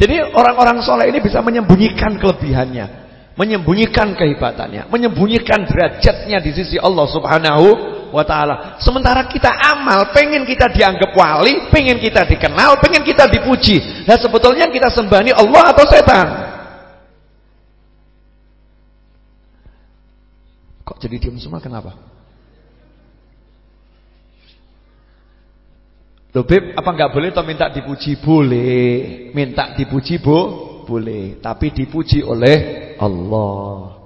Jadi orang-orang soleh ini bisa menyembunyikan kelebihannya. Menyembunyikan kehebatannya. Menyembunyikan derajatnya di sisi Allah subhanahu wa ta'ala. Sementara kita amal, pengen kita dianggap wali, pengen kita dikenal, pengen kita dipuji. Nah sebetulnya kita sembahni Allah atau setan? Kok jadi diam semua kenapa? Loh Beb, apa enggak boleh atau minta dipuji? Boleh. Minta dipuji bu? Boleh. Tapi dipuji oleh Allah.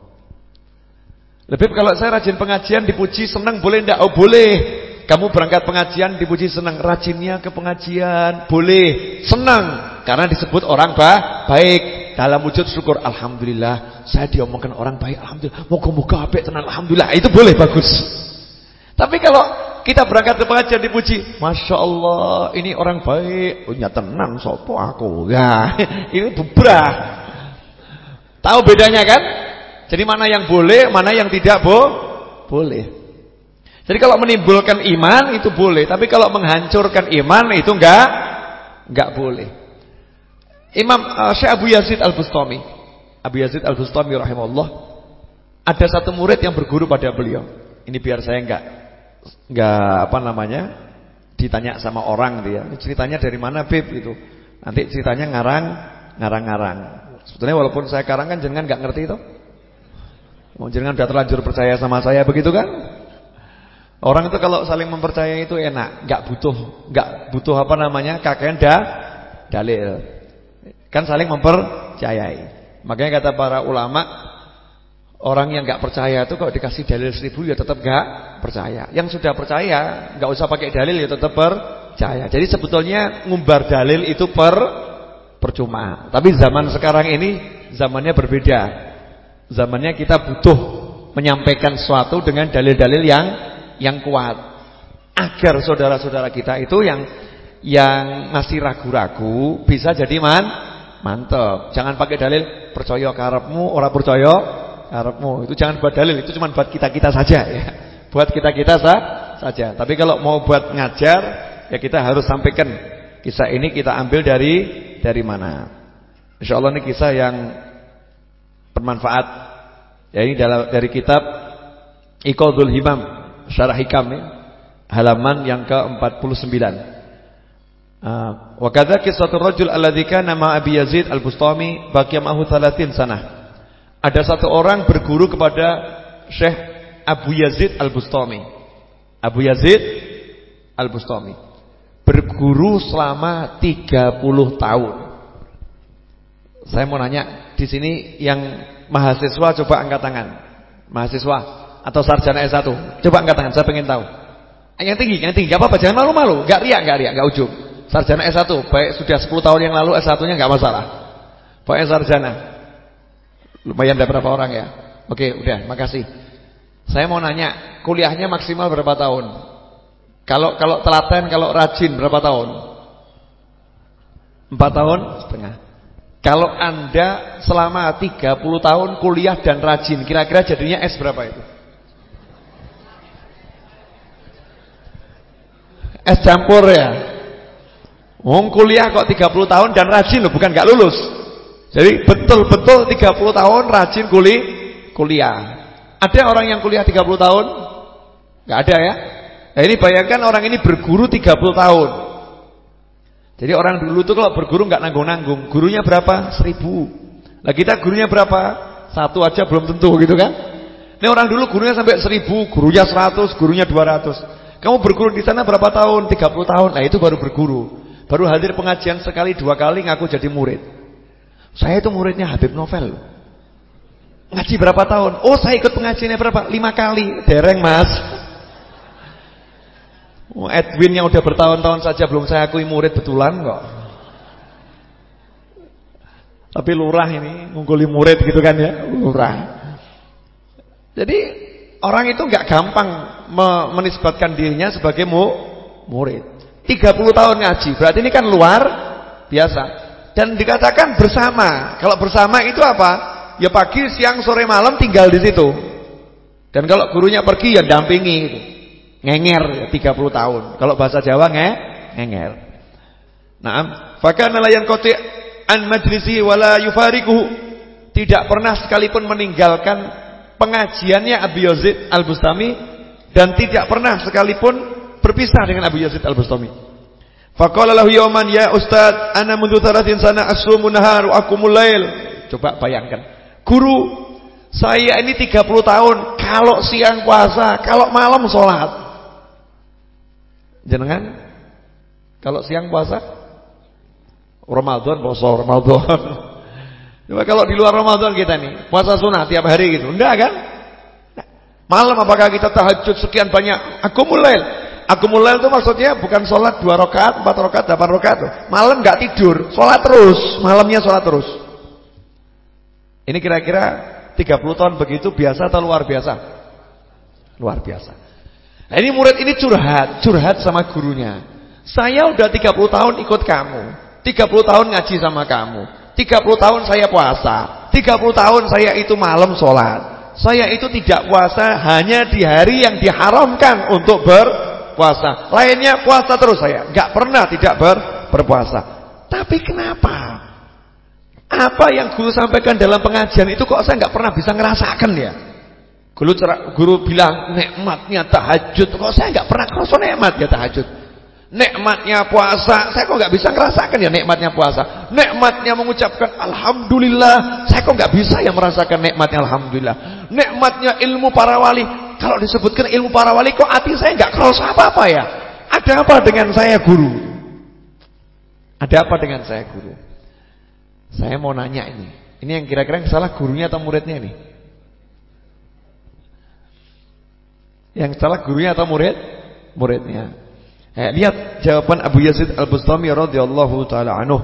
Lebih kalau saya rajin pengajian dipuji senang boleh enggak? Oh boleh. Kamu berangkat pengajian dipuji senang. Rajinnya ke pengajian boleh. Senang. Karena disebut orang bah, baik. Dalam wujud syukur Alhamdulillah Saya diomongkan orang baik Alhamdulillah. Moga-moga apik tenan Alhamdulillah. Itu boleh bagus. Tapi kalau kita berangkat ke pengajian dipuji Masya Allah Ini orang baik. Punya oh, tenang Sopo aku? Ya, Ini bebrah Tahu bedanya kan? Jadi mana yang boleh Mana yang tidak bo boleh. Jadi kalau menimbulkan iman Itu boleh. Tapi kalau menghancurkan iman Itu enggak Enggak boleh Imam uh, Syekh Abu Yazid Al-Bustami Abu Yazid Al-Bustami rahimahullah ada satu murid yang berguru pada beliau. Ini biar saya enggak enggak apa namanya ditanya sama orang dia. Ini ceritanya dari mana, Beb itu. Nanti ceritanya ngarang ngarang-ngarang. Sebetulnya walaupun saya karang kan jangan enggak ngerti itu. Mau jangan udah terlanjur percaya sama saya begitu kan? Orang itu kalau saling mempercayai itu enak, enggak butuh enggak butuh apa namanya? kakek dah dalil. Kan saling mempercayai. Makanya kata para ulama, orang yang nggak percaya itu kalau dikasih dalil seribu ya tetap nggak percaya. Yang sudah percaya nggak usah pakai dalil ya tetap percaya. Jadi sebetulnya ngumbar dalil itu per percuma. Tapi zaman sekarang ini zamannya berbeda. Zamannya kita butuh menyampaikan sesuatu dengan dalil-dalil yang yang kuat agar saudara-saudara kita itu yang yang masih ragu-ragu bisa jadi man Mantap. Jangan pakai dalil percaya karepmu, ora percaya karepmu. Itu jangan buat dalil, itu cuma buat kita-kita saja ya. Buat kita-kita sa saja. Tapi kalau mau buat ngajar, ya kita harus sampaikan kisah ini kita ambil dari dari mana. Insyaallah ini kisah yang bermanfaat. Ya ini dari kitab Iqadul Himam Syarah Hikam ya. Halaman yang ke-49. Ah, wa kadza qissatul rajul alladzi kana ma Abi Yazid Al-Bustami baqiya ma'hu 30 sanah. Ada satu orang berguru kepada Syekh Abu Yazid Al-Bustami. Abu Yazid Al-Bustami berguru selama 30 tahun. Saya mau nanya, di sini yang mahasiswa coba angkat tangan. Mahasiswa atau sarjana S1. Coba angkat tangan, saya pengen tahu. Yang tinggi, yang tinggi, enggak apa-apa, jangan malu-malu, enggak riak, enggak riak, enggak ujub. Sarjana S1, baik sudah 10 tahun yang lalu S1-nya enggak masalah. Pokoknya sarjana. Lumayan ada berapa orang ya? Oke, udah, makasih. Saya mau nanya, kuliahnya maksimal berapa tahun? Kalau kalau telaten, kalau rajin berapa tahun? Empat tahun setengah. Kalau Anda selama 30 tahun kuliah dan rajin, kira-kira jadinya S berapa itu? S campur ya. Wong kuliah kok 30 tahun dan rajin loh, bukan nggak lulus. Jadi betul-betul 30 tahun rajin kuli kuliah. Ada orang yang kuliah 30 tahun? Nggak ada ya? Nah ini bayangkan orang ini berguru 30 tahun. Jadi orang dulu tuh kalau berguru nggak nanggung-nanggung. Gurunya berapa? Seribu. Nah kita gurunya berapa? Satu aja belum tentu gitu kan? Ini orang dulu gurunya sampai seribu, gurunya seratus, gurunya dua ratus. Kamu berguru di sana berapa tahun? 30 tahun. Nah itu baru berguru. Baru hadir pengajian sekali dua kali ngaku jadi murid. Saya itu muridnya Habib Novel. Ngaji berapa tahun? Oh saya ikut pengajiannya berapa? Lima kali. Dereng mas. Oh, Edwin yang udah bertahun-tahun saja belum saya akui murid betulan kok. Tapi lurah ini ngungguli murid gitu kan ya, lurah. Jadi orang itu nggak gampang menisbatkan dirinya sebagai mu murid. 30 tahun ngaji, berarti ini kan luar biasa. Dan dikatakan bersama. Kalau bersama itu apa? Ya pagi, siang, sore, malam tinggal di situ. Dan kalau gurunya pergi ya dampingi itu. Ngenger 30 tahun. Kalau bahasa Jawa nge ngenger. Naam, fakana la yanqati an majlisi wala yufariquhu. Tidak pernah sekalipun meninggalkan pengajiannya Abu Yazid Al-Bustami dan tidak pernah sekalipun berpisah dengan Abu Yazid Al-Bustami. Faqala lahu yawman ya ustaz ana mundu 30 sana asumu nahar wa aqumul lail. Coba bayangkan. Guru, saya ini 30 tahun kalau siang puasa, kalau malam sholat. Jenengan kalau siang puasa Ramadan puasa Ramadan. Coba kalau di luar Ramadan kita nih puasa sunnah tiap hari gitu. Enggak kan? Malam apakah kita tahajud sekian banyak? Aku mulai. Aku mulai itu maksudnya bukan sholat dua rakaat, empat rakaat, delapan rakaat. Malam nggak tidur, sholat terus, malamnya sholat terus. Ini kira-kira 30 tahun begitu biasa atau luar biasa? Luar biasa. Nah, ini murid ini curhat, curhat sama gurunya. Saya udah 30 tahun ikut kamu. 30 tahun ngaji sama kamu. 30 tahun saya puasa. 30 tahun saya itu malam sholat. Saya itu tidak puasa hanya di hari yang diharamkan untuk berpuasa. Lainnya puasa terus saya. Gak pernah tidak ber, berpuasa. Tapi kenapa? Apa yang guru sampaikan dalam pengajian itu kok saya nggak pernah bisa ngerasakan ya? Guru guru bilang nikmatnya tahajud. Kok saya nggak pernah kerasa nikmatnya tahajud. Nikmatnya puasa, saya kok nggak bisa ngerasakan ya nikmatnya puasa. Nikmatnya mengucapkan alhamdulillah, saya kok nggak bisa ya merasakan nikmatnya alhamdulillah. Nikmatnya ilmu para wali, kalau disebutkan ilmu para wali kok hati saya nggak kerasa apa-apa ya. Ada apa dengan saya guru? Ada apa dengan saya guru? Saya mau nanya ini. Ini yang kira-kira yang salah gurunya atau muridnya nih? Yang salah gurunya atau murid? Muridnya. Eh, lihat jawaban Abu Yazid Al-Bustami radhiyallahu taala anhu.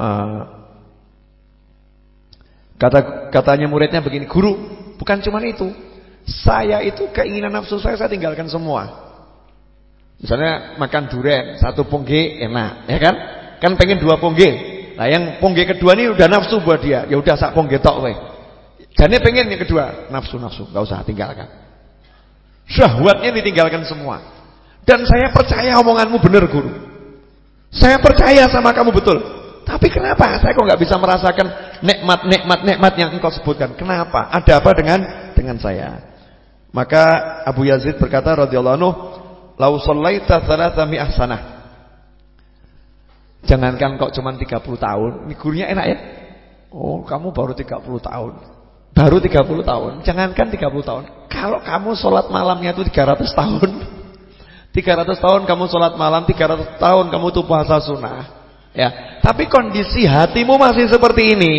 Uh, kata katanya muridnya begini, "Guru, bukan cuma itu. Saya itu keinginan nafsu saya saya tinggalkan semua." Misalnya makan durian, satu pongge enak, ya kan? Kan pengen dua pongge. Nah, yang pongge kedua ini udah nafsu buat dia. Ya udah sak pongge tok weh. Jane pengen yang kedua, nafsu-nafsu, enggak usah tinggalkan. Syahwatnya ditinggalkan semua. Dan saya percaya omonganmu benar guru. Saya percaya sama kamu betul. Tapi kenapa saya kok nggak bisa merasakan nikmat-nikmat nikmat yang engkau sebutkan? Kenapa? Ada apa dengan dengan saya? Maka Abu Yazid berkata radhiyallahu anhu, "Lau shallaita tsalatsa mi'ah sanah." Jangankan kok cuma 30 tahun, gurunya enak ya. Oh, kamu baru 30 tahun. Baru 30 tahun, jangankan 30 tahun. Kalau kamu sholat malamnya itu 300 tahun 300 tahun kamu sholat malam 300 tahun kamu tuh puasa sunnah ya. Tapi kondisi hatimu masih seperti ini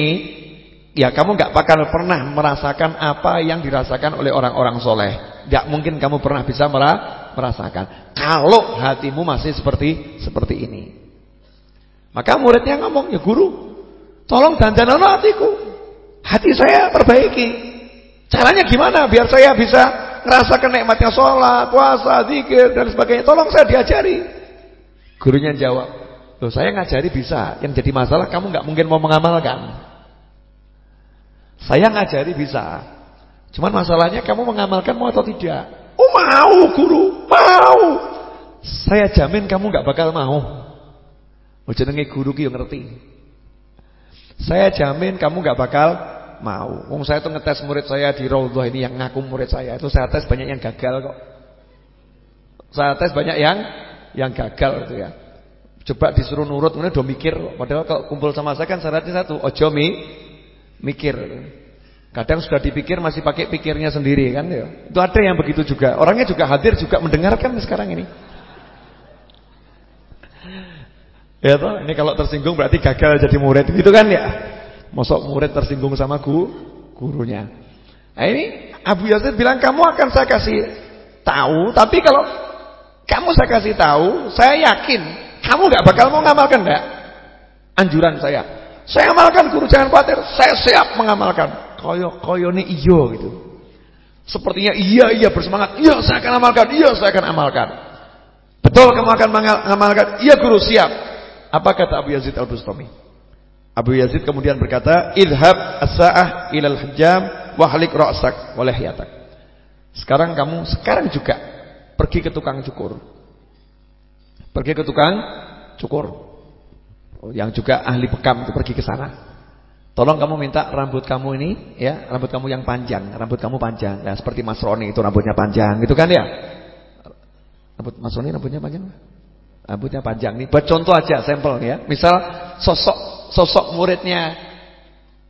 Ya kamu gak bakal pernah merasakan apa yang dirasakan oleh orang-orang soleh Gak mungkin kamu pernah bisa merasakan Kalau hatimu masih seperti seperti ini Maka muridnya ngomong Ya guru Tolong dandanan hatiku Hati saya perbaiki Caranya gimana biar saya bisa ngerasakan nikmatnya sholat, puasa, zikir dan sebagainya. Tolong saya diajari. Gurunya jawab, Loh, saya ngajari bisa. Yang jadi masalah kamu nggak mungkin mau mengamalkan. Saya ngajari bisa. Cuman masalahnya kamu mengamalkan mau atau tidak? Oh mau guru, mau. Saya jamin kamu nggak bakal mau. Oh jenenge guru ki ngerti. Saya jamin kamu nggak bakal mau. Wong saya tuh ngetes murid saya di Raudhah ini yang ngaku murid saya. Itu saya tes banyak yang gagal kok. Saya tes banyak yang yang gagal itu ya. Coba disuruh nurut kemudian udah mikir. Padahal kalau kumpul sama saya kan syaratnya satu, ojo mi, mikir. Kadang sudah dipikir masih pakai pikirnya sendiri kan ya. Itu ada yang begitu juga. Orangnya juga hadir juga mendengarkan sekarang ini. Ya toh, ini kalau tersinggung berarti gagal jadi murid gitu kan ya. Mosok murid tersinggung sama guru, gurunya. Nah ini Abu Yazid bilang kamu akan saya kasih tahu, tapi kalau kamu saya kasih tahu, saya yakin kamu nggak bakal mau ngamalkan enggak? Anjuran saya. Saya amalkan guru jangan khawatir, saya siap mengamalkan. Koyo koyo ini iyo gitu. Sepertinya iya iya bersemangat. Iya saya akan amalkan. Iya saya akan amalkan. Betul kamu akan mengamalkan? Iya guru siap. Apa kata Abu Yazid Al-Bustami? Abu Yazid kemudian berkata, "Idhab as-sa'ah ilal hajam wa halik ra'sak wa lihyatak." Sekarang kamu sekarang juga pergi ke tukang cukur. Pergi ke tukang cukur. Oh, yang juga ahli bekam itu pergi ke sana. Tolong kamu minta rambut kamu ini ya, rambut kamu yang panjang, rambut kamu panjang. Ya, seperti Mas Roni itu rambutnya panjang, gitu kan ya? Rambut Mas Roni rambutnya panjang? Rambutnya panjang nih. Buat contoh aja sampel ya. Misal sosok sosok muridnya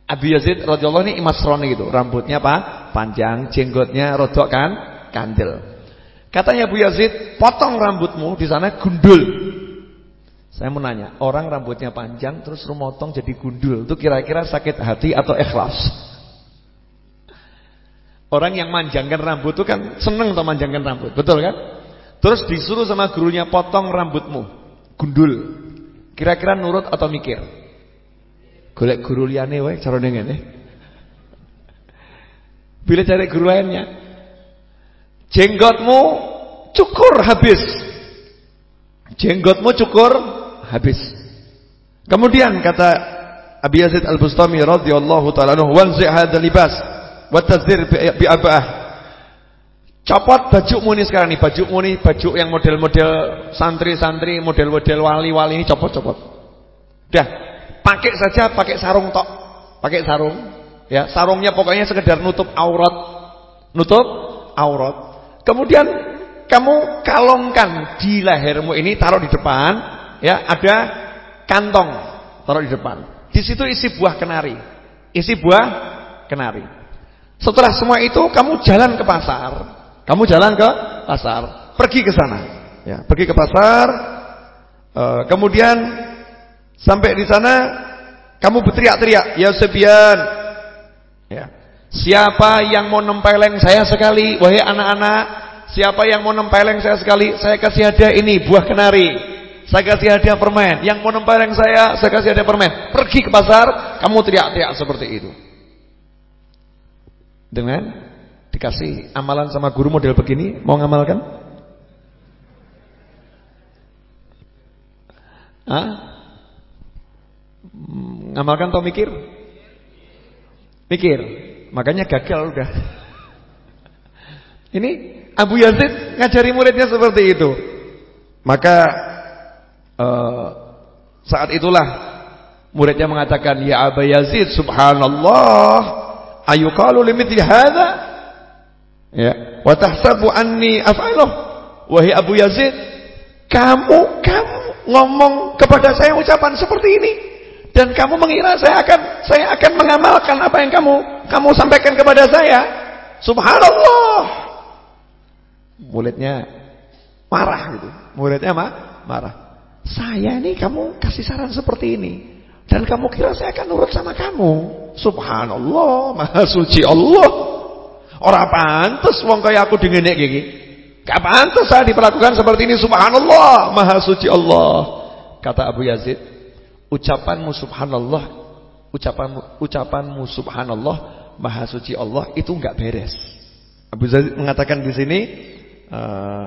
Abi Yazid radhiyallahu ini Mas Roni gitu. Rambutnya apa? Panjang, jenggotnya rodok kan kandel. Katanya Bu Yazid, potong rambutmu di sana gundul. Saya mau nanya, orang rambutnya panjang terus rumotong jadi gundul, itu kira-kira sakit hati atau ikhlas? Orang yang manjangkan rambut itu kan seneng atau manjangkan rambut, betul kan? Terus disuruh sama gurunya potong rambutmu, gundul. Kira-kira nurut atau mikir? Golek guru liane wae carane ngene. Bila cari guru lainnya, Jenggotmu cukur habis. Jenggotmu cukur habis. Kemudian kata Abi Yazid Al-Bustami radhiyallahu taala anhu, "Wanzi hadzal libas wa tazdir bi abah." Copot bajumu ini sekarang nih, bajumu ini baju yang model-model santri-santri, model-model wali-wali ini copot-copot. Dah, pakai saja pakai sarung tok. Pakai sarung, ya. Sarungnya pokoknya sekedar nutup aurat. Nutup aurat. Kemudian kamu kalongkan di lehermu ini taruh di depan, ya ada kantong taruh di depan. Di situ isi buah kenari, isi buah kenari. Setelah semua itu kamu jalan ke pasar, kamu jalan ke pasar, pergi ke sana, ya pergi ke pasar. Uh, kemudian sampai di sana kamu berteriak-teriak, ya Sebian, ya. Siapa yang mau nempeleng saya sekali Wahai anak-anak? Siapa yang mau nempeleng saya sekali? Saya kasih hadiah ini buah kenari Saya kasih hadiah permen Yang mau nempeleng saya Saya kasih hadiah permen Pergi ke pasar Kamu teriak-teriak seperti itu Dengan Dikasih amalan sama guru model begini Mau ngamalkan? Hah? Ngamalkan atau mikir? Mikir Makanya gagal udah. Ini Abu Yazid ngajari muridnya seperti itu. Maka uh, saat itulah muridnya mengatakan, "Ya Abu Yazid, subhanallah, ayuqalu limithli hadza?" Ya, wa tahsabu anni af'aluh. Wahai Abu Yazid, kamu kamu ngomong kepada saya ucapan seperti ini dan kamu mengira saya akan saya akan mengamalkan apa yang kamu kamu sampaikan kepada saya. Subhanallah. Muridnya marah gitu. Muridnya apa? Marah. Saya ini kamu kasih saran seperti ini. Dan kamu kira saya akan nurut sama kamu. Subhanallah, maha suci Allah. Orang pantas wong kaya aku dingenek gini. Gak pantas saya diperlakukan seperti ini. Subhanallah, maha suci Allah. Kata Abu Yazid, ucapanmu subhanallah, ucapanmu ucapanmu subhanallah Maha suci Allah itu enggak beres. Abu Zaid mengatakan di sini uh,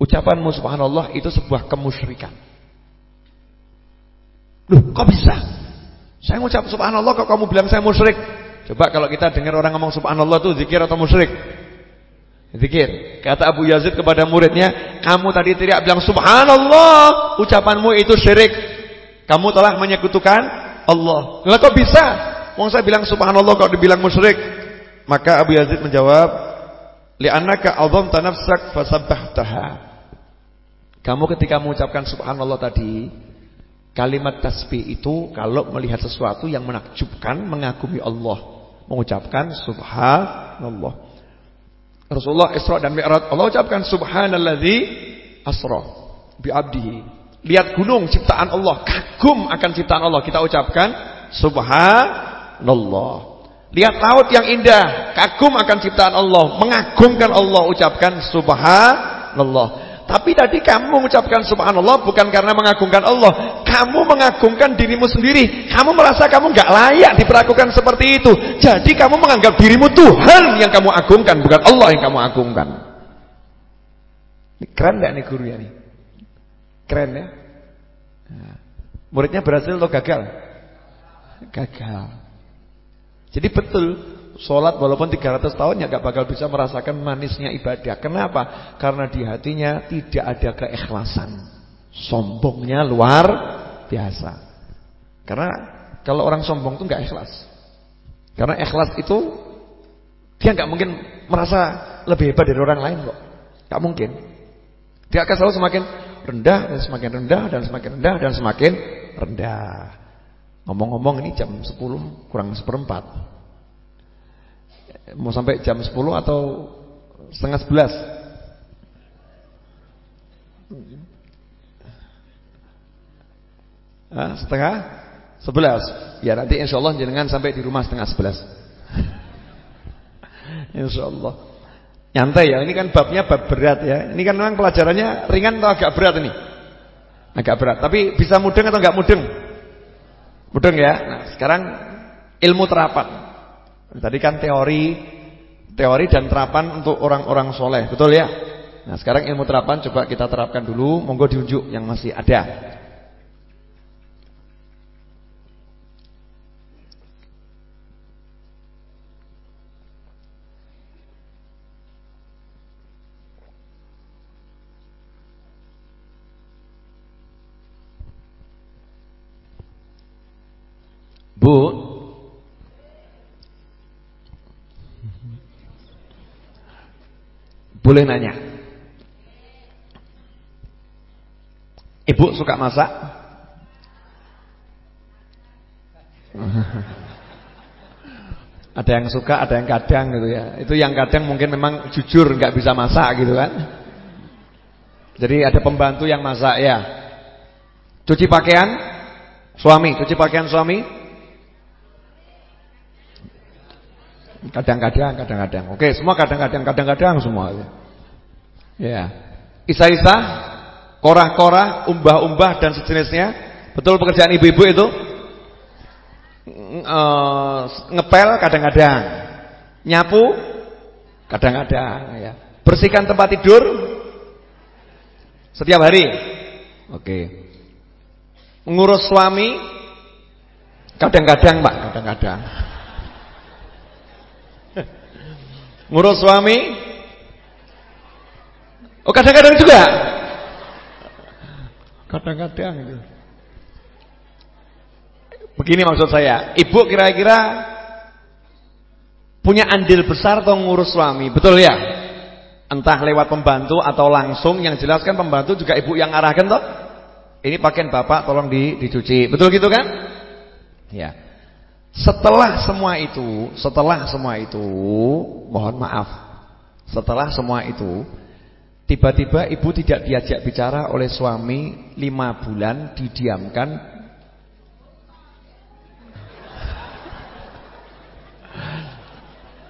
ucapanmu subhanallah itu sebuah kemusyrikan. Loh, kok bisa? Saya ngucap subhanallah kok kamu bilang saya musyrik? Coba kalau kita dengar orang ngomong subhanallah itu zikir atau musyrik? Zikir. Kata Abu Yazid kepada muridnya, "Kamu tadi tidak bilang subhanallah, ucapanmu itu syirik. Kamu telah menyekutukan Allah." Lah kok bisa? Wong saya bilang subhanallah kok dibilang musyrik? Maka Abu Yazid menjawab, "Li'annaka 'azamta nafsak fasabbahtaha." Kamu ketika mengucapkan subhanallah tadi, kalimat tasbih itu kalau melihat sesuatu yang menakjubkan, mengagumi Allah, mengucapkan subhanallah. Rasulullah Isra dan Mi'raj, Allah ucapkan subhanalladzi asra bi 'abdihi. Lihat gunung ciptaan Allah, kagum akan ciptaan Allah, kita ucapkan subhanallah. Lihat laut yang indah, kagum akan ciptaan Allah, mengagumkan Allah, ucapkan subhanallah. Tapi tadi kamu mengucapkan subhanallah bukan karena mengagungkan Allah. Kamu mengagungkan dirimu sendiri. Kamu merasa kamu nggak layak diperlakukan seperti itu. Jadi kamu menganggap dirimu Tuhan yang kamu agungkan, bukan Allah yang kamu agungkan. Ini keren gak nih guru ya nih? Keren ya? Nah, muridnya berhasil atau gagal? Gagal. Jadi betul Sholat walaupun 300 tahun ya gak bakal bisa merasakan manisnya ibadah. Kenapa? Karena di hatinya tidak ada keikhlasan. Sombongnya luar biasa. Karena kalau orang sombong itu gak ikhlas. Karena ikhlas itu dia gak mungkin merasa lebih hebat dari orang lain kok. Gak mungkin. Dia akan selalu semakin rendah dan semakin rendah dan semakin rendah dan semakin rendah. Ngomong-ngomong ini jam 10 kurang seperempat. Mau sampai jam 10 atau setengah 11? Ah, setengah 11. Ya nanti insya Allah jenengan sampai di rumah setengah 11. insya Allah. Nyantai ya, ini kan babnya bab berat ya. Ini kan memang pelajarannya ringan atau agak berat ini? Agak berat, tapi bisa mudeng atau enggak mudeng? Mudeng ya. Nah, sekarang ilmu terapan. Tadi kan teori teori dan terapan untuk orang-orang soleh, betul ya? Nah sekarang ilmu terapan coba kita terapkan dulu, monggo diunjuk yang masih ada. Bu, Boleh nanya. Ibu suka masak? ada yang suka, ada yang kadang gitu ya. Itu yang kadang mungkin memang jujur nggak bisa masak gitu kan. Jadi ada pembantu yang masak ya. Cuci pakaian suami, cuci pakaian suami Kadang-kadang, kadang-kadang. Oke, semua kadang-kadang, kadang-kadang semua. Ya. Isa-isa, korah-korah, umbah-umbah dan sejenisnya. Betul pekerjaan ibu-ibu itu? E, ngepel kadang-kadang. Nyapu kadang-kadang ya. Bersihkan tempat tidur setiap hari. Oke. Ngurus suami kadang-kadang, Pak, kadang-kadang. Ngurus suami? Oh kadang-kadang juga. Kadang-kadang itu. Begini maksud saya, ibu kira-kira punya andil besar atau ngurus suami, betul ya? Entah lewat pembantu atau langsung, yang jelaskan pembantu juga ibu yang arahkan toh. Ini pakaian bapak tolong di, dicuci, betul gitu kan? Ya. Setelah semua itu, setelah semua itu, mohon maaf. Setelah semua itu, tiba-tiba ibu tidak diajak bicara oleh suami lima bulan didiamkan.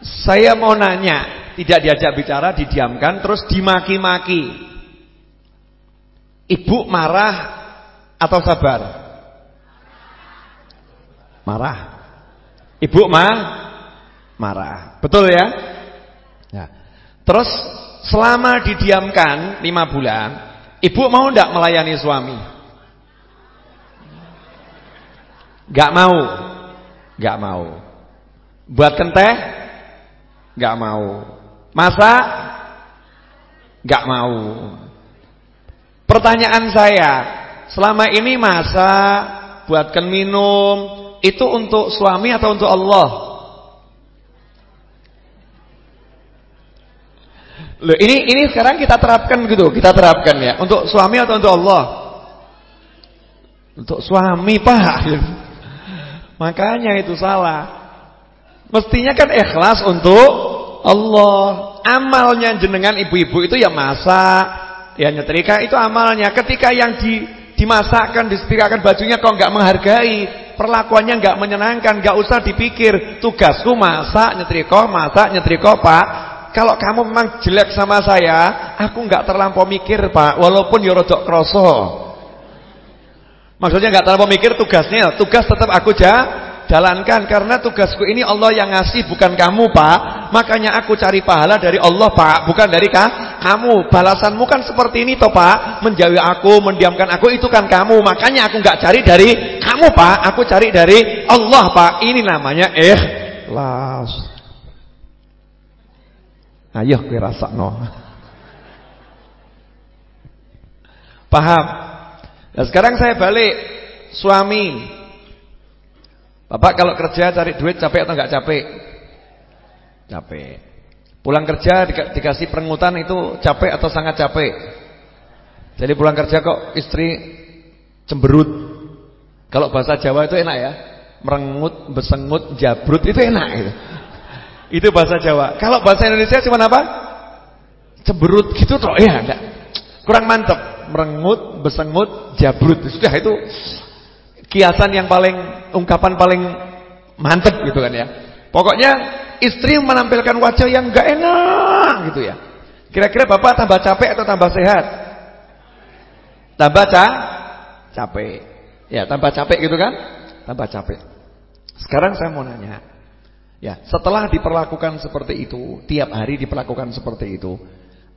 Saya mau nanya, tidak diajak bicara, didiamkan, terus dimaki-maki. Ibu marah atau sabar? Marah. Ibu mah marah. Betul ya? ya. Terus selama didiamkan lima bulan, ibu mau tidak melayani suami? Gak mau. Gak mau. Buat kenteh? Gak mau. Masak? Gak mau. Pertanyaan saya, selama ini masak, buatkan minum, itu untuk suami atau untuk Allah? Loh, ini ini sekarang kita terapkan gitu, kita terapkan ya. Untuk suami atau untuk Allah? Untuk suami, Pak. Makanya itu salah. Mestinya kan ikhlas untuk Allah. Amalnya jenengan ibu-ibu itu ya masak, ya nyetrika itu amalnya. Ketika yang di dimasakkan, disetrikakan bajunya kok nggak menghargai, perlakuannya nggak menyenangkan, nggak usah dipikir. Tugasku masak, nyetrika, masak, nyetrika, Pak. Kalau kamu memang jelek sama saya, aku nggak terlampau mikir, Pak. Walaupun yo rodok kroso. Maksudnya nggak terlalu mikir tugasnya, tugas tetap aku ja, jalankan karena tugasku ini Allah yang ngasih bukan kamu pak. Makanya aku cari pahala dari Allah pak, bukan dari kah? kamu. Balasanmu kan seperti ini toh pak, menjauhi aku, mendiamkan aku itu kan kamu. Makanya aku nggak cari dari kamu pak, aku cari dari Allah pak. Ini namanya ikhlas. Ayo kira no. Paham? Nah sekarang saya balik Suami Bapak kalau kerja cari duit capek atau enggak capek? Capek Pulang kerja di, dikasih perengutan itu capek atau sangat capek? Jadi pulang kerja kok istri cemberut Kalau bahasa Jawa itu enak ya Merengut, besengut, jabrut itu enak gitu. Itu bahasa Jawa Kalau bahasa Indonesia cuma apa? Cemberut gitu toh ya enggak Kurang mantep merengut, besengut, jabrut. Sudah itu kiasan yang paling ungkapan paling mantep gitu kan ya. Pokoknya istri menampilkan wajah yang enggak enak gitu ya. Kira-kira Bapak tambah capek atau tambah sehat? Tambah ca capek. Ya, tambah capek gitu kan? Tambah capek. Sekarang saya mau nanya. Ya, setelah diperlakukan seperti itu, tiap hari diperlakukan seperti itu,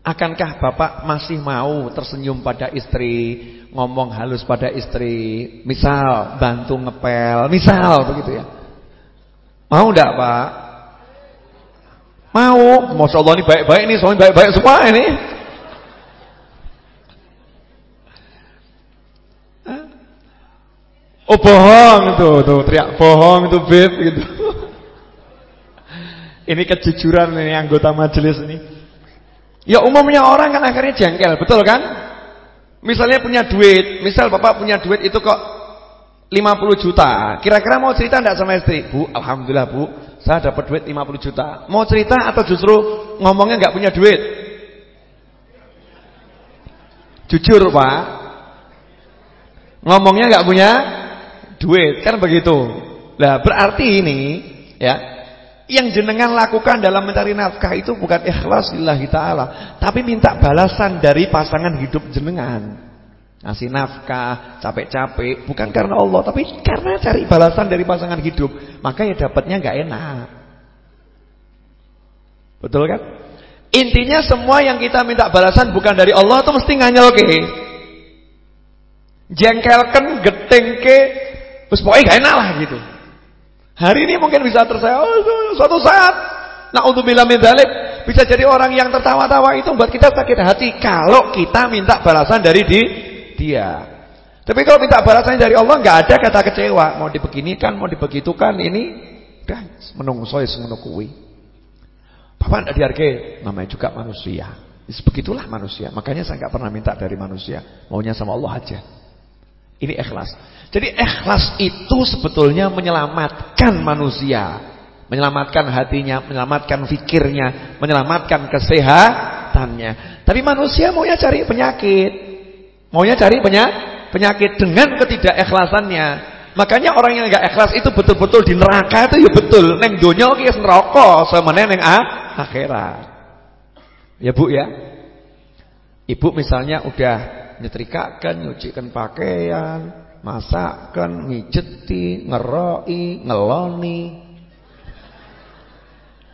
Akankah bapak masih mau tersenyum pada istri, ngomong halus pada istri, misal bantu ngepel, misal begitu ya? Mau enggak pak? Mau, masya Allah ini baik-baik nih, soalnya baik-baik semua ini. Oh bohong itu, tuh teriak bohong itu beb gitu. ini kejujuran ini anggota majelis ini. Ya umumnya orang kan akhirnya jengkel, betul kan? Misalnya punya duit, misal bapak punya duit itu kok 50 juta. Kira-kira mau cerita enggak sama istri? Bu, alhamdulillah bu, saya dapat duit 50 juta. Mau cerita atau justru ngomongnya enggak punya duit? Jujur pak, ngomongnya enggak punya duit, kan begitu. Nah berarti ini, ya yang jenengan lakukan dalam mencari nafkah itu bukan ikhlas lillahi ta'ala Tapi minta balasan dari pasangan hidup jenengan. Ngasih nafkah, capek-capek Bukan karena Allah Tapi karena cari balasan dari pasangan hidup Maka ya dapatnya gak enak. Betul kan? Intinya semua yang kita minta balasan bukan dari Allah itu mesti nganyel ke Jengkelkan, geteng ke Terus pokoknya gak enak lah gitu Hari ini mungkin bisa terseok oh, suatu saat naudzubillah min dzalik bisa jadi orang yang tertawa-tawa itu buat kita sakit hati kalau kita minta balasan dari di, dia. Tapi kalau minta balasan dari Allah nggak ada kata kecewa, mau dibeginikan, mau dibegitukan ini udah menungso semono. Bapak ndak dihargai, namanya juga manusia. Begitulah manusia. Makanya saya nggak pernah minta dari manusia, maunya sama Allah aja. Ini ikhlas. Jadi ikhlas itu sebetulnya menyelamatkan manusia. Menyelamatkan hatinya, menyelamatkan fikirnya, menyelamatkan kesehatannya. Tapi manusia maunya cari penyakit. Maunya cari penyakit dengan ketidakikhlasannya. Makanya orang yang enggak ikhlas itu betul-betul di neraka itu ya betul. Neng donya ki wis neraka, semene ning akhirat. Ya Bu ya. Ibu misalnya udah nyetrikakan, nyucikan pakaian, masakkan, ngijeti, ngeroi, ngeloni.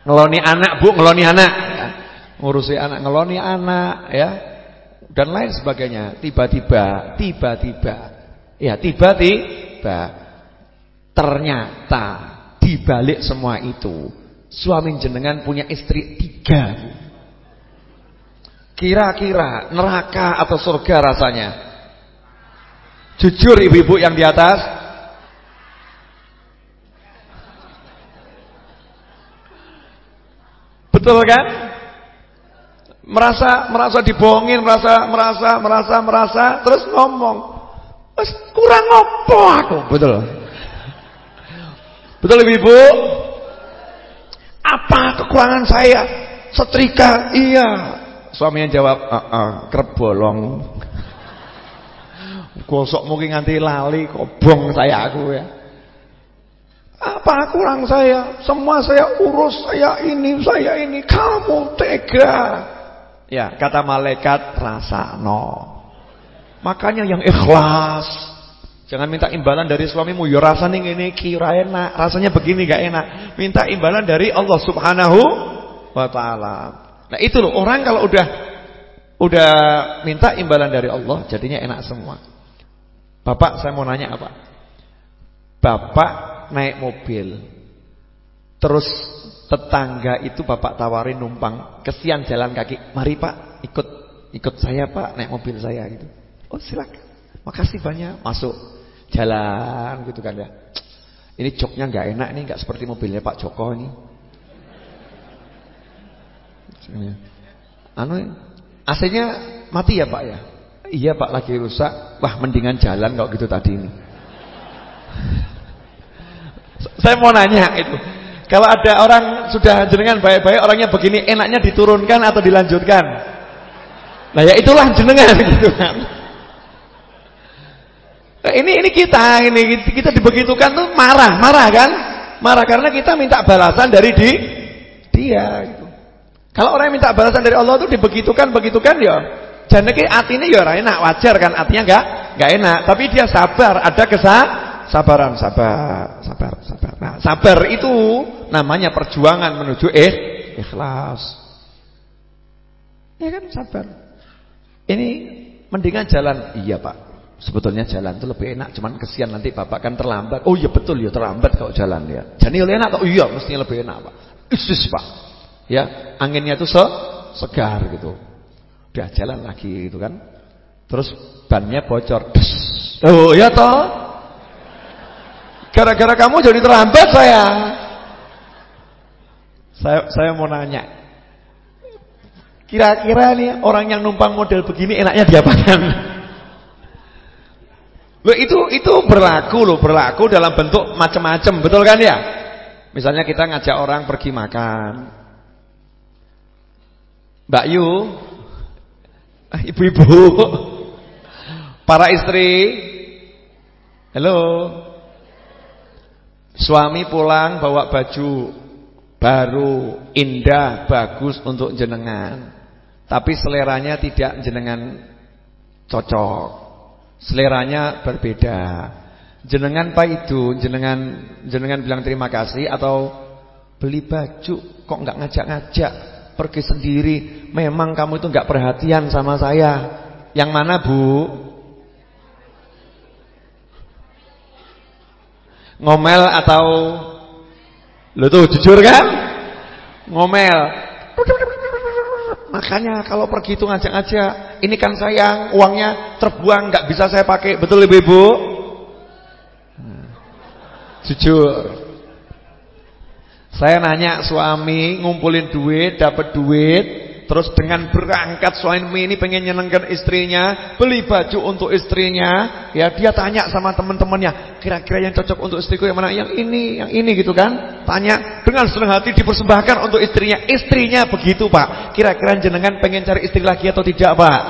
Ngeloni anak, Bu, ngeloni anak. Ya. Ngurusi anak, ngeloni anak, ya. Dan lain sebagainya. Tiba-tiba, tiba-tiba. Ya, tiba-tiba. Ternyata di balik semua itu suami jenengan punya istri tiga. Kira-kira neraka atau surga rasanya? Jujur ibu-ibu yang di atas. Betul kan? Merasa merasa dibohongin, merasa merasa merasa merasa terus ngomong. kurang apa aku? Betul. Betul ibu-ibu? Apa kekurangan saya? Setrika? Iya. Suaminya jawab, "Heeh, uh -uh, kerbolong." Gosok mungkin nganti lali kobong saya aku ya. Apa kurang saya? Semua saya urus, saya ini, saya ini. Kamu tega. Ya, kata malaikat rasa no. Makanya yang ikhlas. Jangan minta imbalan dari suamimu. Ya rasanya ini kira enak. Rasanya begini gak enak. Minta imbalan dari Allah subhanahu wa ta'ala. Nah itu loh. Orang kalau udah udah minta imbalan dari Allah. Jadinya enak semua. Bapak saya mau nanya apa? Bapak naik mobil. Terus tetangga itu bapak tawarin numpang. Kesian jalan kaki. Mari pak ikut ikut saya pak naik mobil saya gitu. Oh silakan. Makasih banyak. Masuk jalan gitu kan ya. Ini joknya nggak enak nih, nggak seperti mobilnya Pak Joko ini. Anu, AC-nya mati ya Pak ya? Iya Pak lagi rusak. Wah mendingan jalan kalau gitu tadi ini. Saya mau nanya itu. Kalau ada orang sudah jenengan baik-baik orangnya begini, enaknya diturunkan atau dilanjutkan? Nah ya itulah jenengan gitu kan. Nah, ini ini kita ini kita dibegitukan tuh marah, marah kan? Marah karena kita minta balasan dari di dia. Kalau orang yang minta balasan dari Allah tuh dibegitukan, begitukan ya. Jangan artinya ya ora enak, wajar kan artinya enggak enggak enak, tapi dia sabar, ada kesabaran, sabar, sabar, sabar. Nah, sabar itu namanya perjuangan menuju eh ikhlas. Ya kan sabar. Ini mendingan jalan, iya Pak. Sebetulnya jalan itu lebih enak, cuman kesian nanti bapak kan terlambat. Oh iya betul ya terlambat kalau jalan ya. Jadi lebih enak kok. Iya mestinya lebih enak pak. Isis pak. Ya anginnya itu se segar gitu. Udah jalan lagi gitu kan. Terus bannya bocor. Oh ya toh. Gara-gara kamu jadi terlambat saya. Saya saya mau nanya. Kira-kira nih orang yang numpang model begini enaknya diapakan? Loh itu itu berlaku loh, berlaku dalam bentuk macam-macam, betul kan ya? Misalnya kita ngajak orang pergi makan. Mbak Yu, ibu-ibu, para istri, halo. Suami pulang bawa baju baru, indah, bagus untuk jenengan. Tapi seleranya tidak jenengan cocok. Seleranya berbeda. Jenengan Pak itu, jenengan jenengan bilang terima kasih atau beli baju kok nggak ngajak-ngajak, pergi sendiri. Memang kamu itu nggak perhatian sama saya. Yang mana, Bu? Ngomel atau Lo tuh jujur kan? Ngomel. Makanya kalau pergi itu ngajak-ngajak, ini kan sayang, uangnya terbuang, nggak bisa saya pakai, betul ibu-ibu? Nah, jujur. Saya nanya suami ngumpulin duit, dapat duit, terus dengan berangkat suami ini pengen nyenengkan istrinya, beli baju untuk istrinya, ya dia tanya sama teman-temannya, kira-kira yang cocok untuk istriku yang mana? Yang ini, yang ini gitu kan? Tanya dengan senang hati dipersembahkan untuk istrinya. Istrinya begitu, Pak. Kira-kira jenengan pengen cari istri lagi atau tidak, Pak?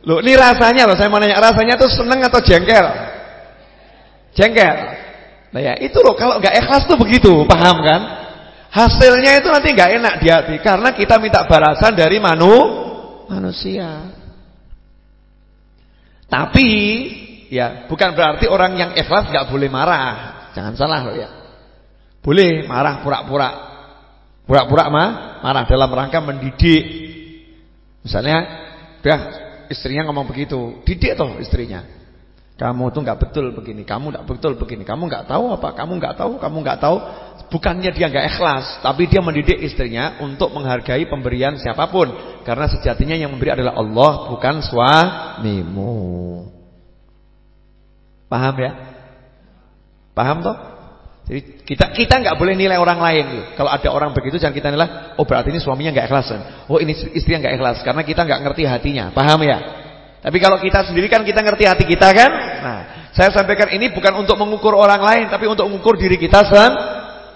Loh, ini rasanya loh, saya mau nanya, rasanya tuh seneng atau jengkel? Jengkel. Nah ya, itu loh kalau nggak ikhlas tuh begitu, paham kan? Hasilnya itu nanti nggak enak di hati karena kita minta balasan dari manu manusia. Tapi ya bukan berarti orang yang ikhlas nggak boleh marah. Jangan salah loh ya. Boleh marah pura-pura. Pura-pura mah marah dalam rangka mendidik. Misalnya, udah istrinya ngomong begitu. Didik toh istrinya. Kamu tuh nggak betul begini, kamu nggak betul begini, kamu nggak tahu apa, kamu nggak tahu, kamu nggak tahu. Bukannya dia nggak ikhlas, tapi dia mendidik istrinya untuk menghargai pemberian siapa pun, karena sejatinya yang memberi adalah Allah, bukan suamimu. Paham ya? Paham toh? Jadi kita kita nggak boleh nilai orang lain. Kalau ada orang begitu jangan kita nilai. Oh berarti ini suaminya nggak ikhlas. Oh ini istrinya nggak ikhlas karena kita nggak ngerti hatinya. Paham ya? Tapi kalau kita sendiri kan kita ngerti hati kita kan. Nah, saya sampaikan ini bukan untuk mengukur orang lain, tapi untuk mengukur diri kita sen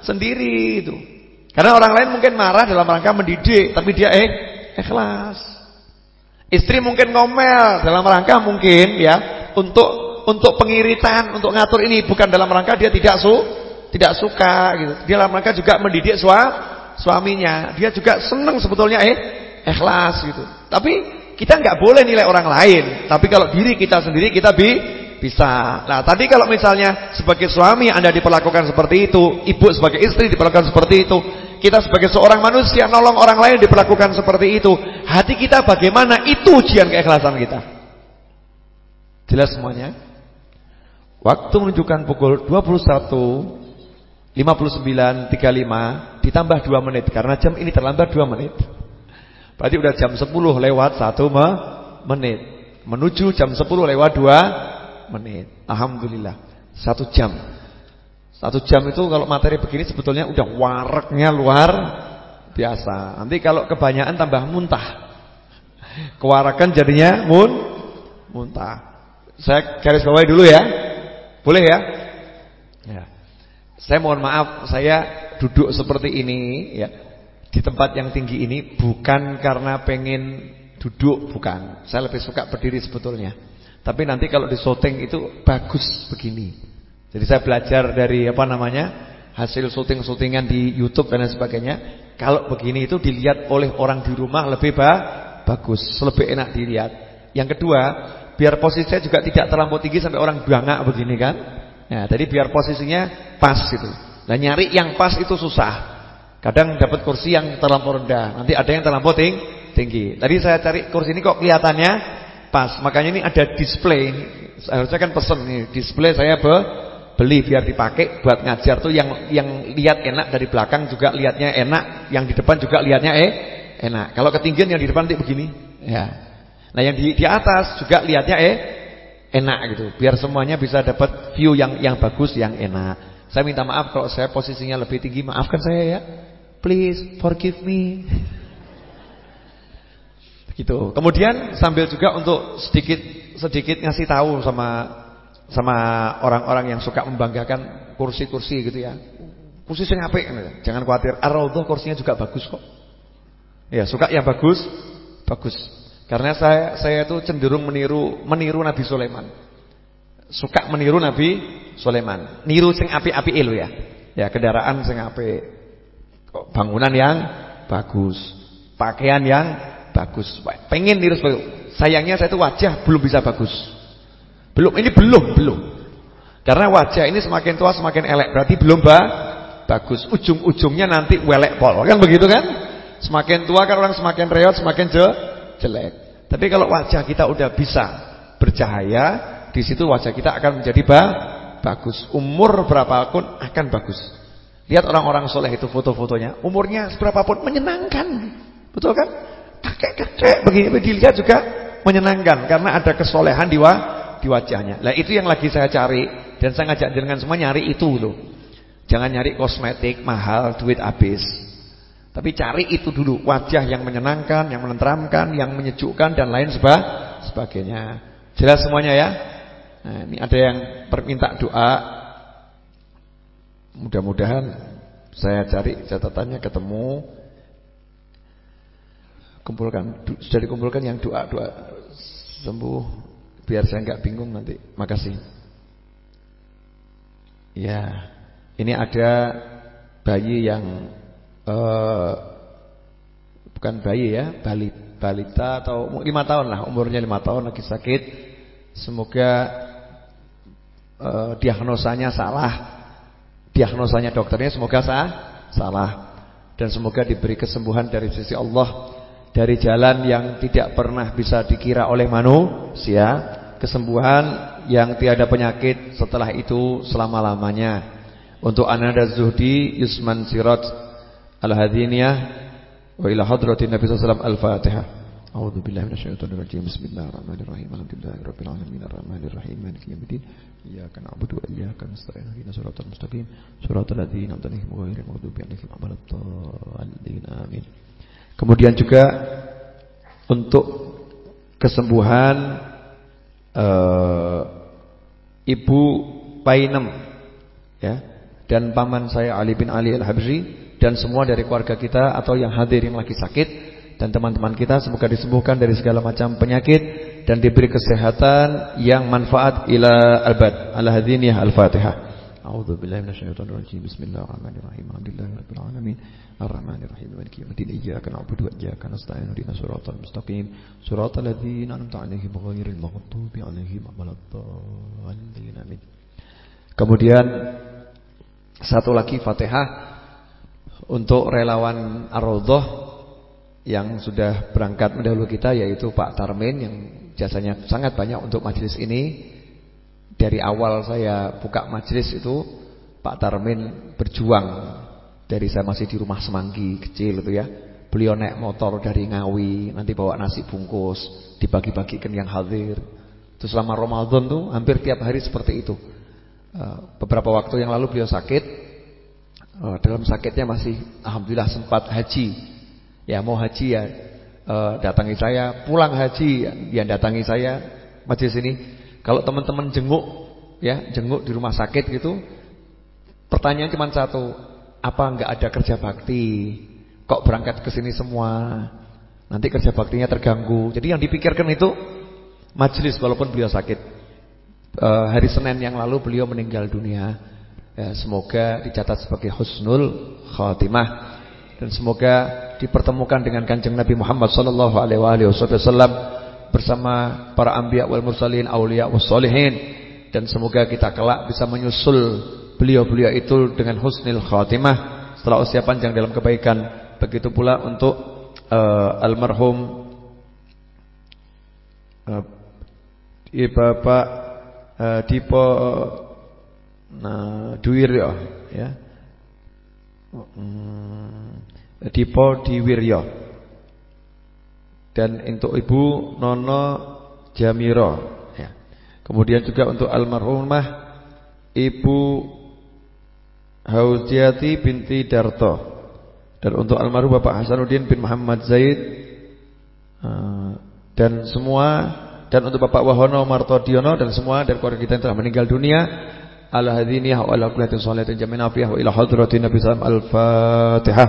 sendiri itu. Karena orang lain mungkin marah dalam rangka mendidik, tapi dia eh ikhlas. Istri mungkin ngomel dalam rangka mungkin ya untuk untuk pengiritan, untuk ngatur ini bukan dalam rangka dia tidak su tidak suka gitu. Dia dalam rangka juga mendidik suaminya. Dia juga senang sebetulnya eh ikhlas gitu. Tapi kita nggak boleh nilai orang lain. Tapi kalau diri kita sendiri kita bi bisa. Nah, tadi kalau misalnya sebagai suami Anda diperlakukan seperti itu, ibu sebagai istri diperlakukan seperti itu, kita sebagai seorang manusia nolong orang lain diperlakukan seperti itu, hati kita bagaimana? Itu ujian keikhlasan kita. Jelas semuanya? Waktu menunjukkan pukul 21 59.35 ditambah 2 menit karena jam ini terlambat 2 menit. Berarti udah jam 10 lewat 1 menit. Menuju jam 10 lewat 2 menit. Alhamdulillah. 1 jam. 1 jam itu kalau materi begini sebetulnya udah wareknya luar biasa. Nanti kalau kebanyakan tambah muntah. Kewarakan jadinya mun muntah. Saya garis bawahi dulu ya. Boleh ya? Ya. Saya mohon maaf, saya duduk seperti ini ya di tempat yang tinggi ini bukan karena pengen duduk, bukan. Saya lebih suka berdiri sebetulnya. Tapi nanti kalau di syuting itu bagus begini. Jadi saya belajar dari apa namanya? hasil syuting-syutingan di YouTube dan sebagainya. Kalau begini itu dilihat oleh orang di rumah lebih ba bagus, lebih enak dilihat. Yang kedua, biar posisi saya juga tidak terlampau tinggi sampai orang bangak begini kan. Ya, jadi biar posisinya pas gitu. Nah, nyari yang pas itu susah. Kadang dapat kursi yang terlampau rendah, nanti ada yang terlampau ting tinggi. Tadi saya cari kursi ini kok kelihatannya pas. Makanya ini ada display. Harusnya kan pesen nih, display saya be beli biar dipakai buat ngajar tuh yang yang lihat enak dari belakang juga lihatnya enak, yang di depan juga lihatnya eh enak. Kalau ketinggian yang di depan nanti begini, ya. Nah, yang di di atas juga lihatnya eh enak gitu. Biar semuanya bisa dapat view yang yang bagus, yang enak. Saya minta maaf kalau saya posisinya lebih tinggi, maafkan saya ya. Please forgive me. Gitu. Kemudian sambil juga untuk sedikit sedikit ngasih tahu sama sama orang-orang yang suka membanggakan kursi-kursi gitu ya. Kursi sing apik Jangan khawatir. Ar-Raudhah kursinya juga bagus kok. Ya, suka yang bagus, bagus. Karena saya saya itu cenderung meniru meniru Nabi Sulaiman. Suka meniru Nabi Sulaiman. Niru sing api-api lho ya. Ya, kendaraan sing apik. Bangunan yang bagus. Pakaian yang bagus. Pengen niru seperti Sayangnya saya itu wajah belum bisa bagus. Belum, ini belum, belum. Karena wajah ini semakin tua semakin elek, berarti belum ba bagus. Ujung-ujungnya nanti welek pol. Kan begitu kan? Semakin tua kan orang semakin reot, semakin je jelek. Tapi kalau wajah kita udah bisa bercahaya, di situ wajah kita akan menjadi ba bagus. Umur berapapun akan bagus. Lihat orang-orang soleh itu foto-fotonya, umurnya seberapapun menyenangkan. Betul kan? Kakek-kakek begini dilihat juga menyenangkan karena ada kesolehan di, wa di wajahnya. Nah itu yang lagi saya cari dan saya ngajak dengan semua nyari itu loh. Jangan nyari kosmetik mahal, duit habis. Tapi cari itu dulu, wajah yang menyenangkan, yang menenteramkan, yang menyejukkan dan lain seba sebagainya. Jelas semuanya ya? Nah, ini ada yang perminta doa. Mudah-mudahan saya cari catatannya ketemu. Kumpulkan, sudah dikumpulkan yang doa-doa sembuh biar saya nggak bingung nanti. Makasih. Ya, ini ada bayi yang uh, bukan bayi ya, balit, balita atau lima tahun lah, umurnya lima tahun lagi sakit. Semoga uh, diagnosanya salah, diagnosanya dokternya semoga sah, salah dan semoga diberi kesembuhan dari sisi Allah. dari jalan yang tidak pernah bisa dikira oleh manusia, kesembuhan yang tiada penyakit setelah itu selama-lamanya. Untuk Ananda Zuhdi Yusman Sirat Al-Hadiniyah wa ila hadratin Nabi sallallahu alaihi wasallam Al-Fatihah. Amin. Kemudian juga untuk kesembuhan uh, Ibu Painem ya dan paman saya Ali bin Ali Al-Habsyi dan semua dari keluarga kita atau yang hadir yang lagi sakit dan teman-teman kita semoga disembuhkan dari segala macam penyakit dan diberi kesehatan yang manfaat ila albad. Al-hadiniyah al-Fatihah. A'udzu billahi minasyaitonir rajim. Bismillahirrahmanirrahim. Alhamdulillahirabbil alamin. Arrahmanirrahim. Maliki yaumiddin. Iyyaka na'budu wa iyyaka nasta'in. Ihdinas siratal mustaqim. Siratal ladzina an'amta 'alaihim ghairil maghdubi 'alaihim waladdallin. Amin. Kemudian satu lagi Fatihah untuk relawan Ar-Raudhah yang sudah berangkat mendahulu kita yaitu Pak Tarmin yang jasanya sangat banyak untuk majelis ini. Dari awal saya buka majelis itu Pak Tarmin berjuang dari saya masih di rumah semanggi kecil itu ya. Beliau naik motor dari Ngawi, nanti bawa nasi bungkus, dibagi-bagikan yang hadir. Terus selama Ramadan tuh hampir tiap hari seperti itu. Eh, beberapa waktu yang lalu beliau sakit. Eh, dalam sakitnya masih alhamdulillah sempat haji. Ya mau haji ya eh, datangi saya, pulang haji ya datangi saya majelis ini. Kalau teman-teman jenguk ya, jenguk di rumah sakit gitu, pertanyaan cuma satu, apa enggak ada kerja bakti? Kok berangkat ke sini semua? Nanti kerja baktinya terganggu. Jadi yang dipikirkan itu majelis walaupun beliau sakit. E, hari Senin yang lalu beliau meninggal dunia. Ya, semoga dicatat sebagai husnul khatimah dan semoga dipertemukan dengan Kanjeng Nabi Muhammad sallallahu alaihi wasallam bersama para anbiya wal mursalin, auliya was dan semoga kita kelak bisa menyusul beliau-beliau itu dengan husnul khatimah setelah usia panjang dalam kebaikan. Begitu pula untuk uh, almarhum uh, Bapak uh, Dipo nah, Duwiryo ya. Hmm, Dipo Diwiryo dan untuk Ibu Nono Jamiro ya. Kemudian juga untuk almarhumah Ibu Haujiati binti Darto. Dan untuk almarhum Bapak Hasanuddin bin Muhammad Zaid eh, dan semua dan untuk Bapak Wahono Martodiono dan semua dari keluarga kita yang telah meninggal dunia ala hadiniyah wa ala kullatin sholihatin jamin afiyah wa ila hadratin Nabi sallam al-Fatihah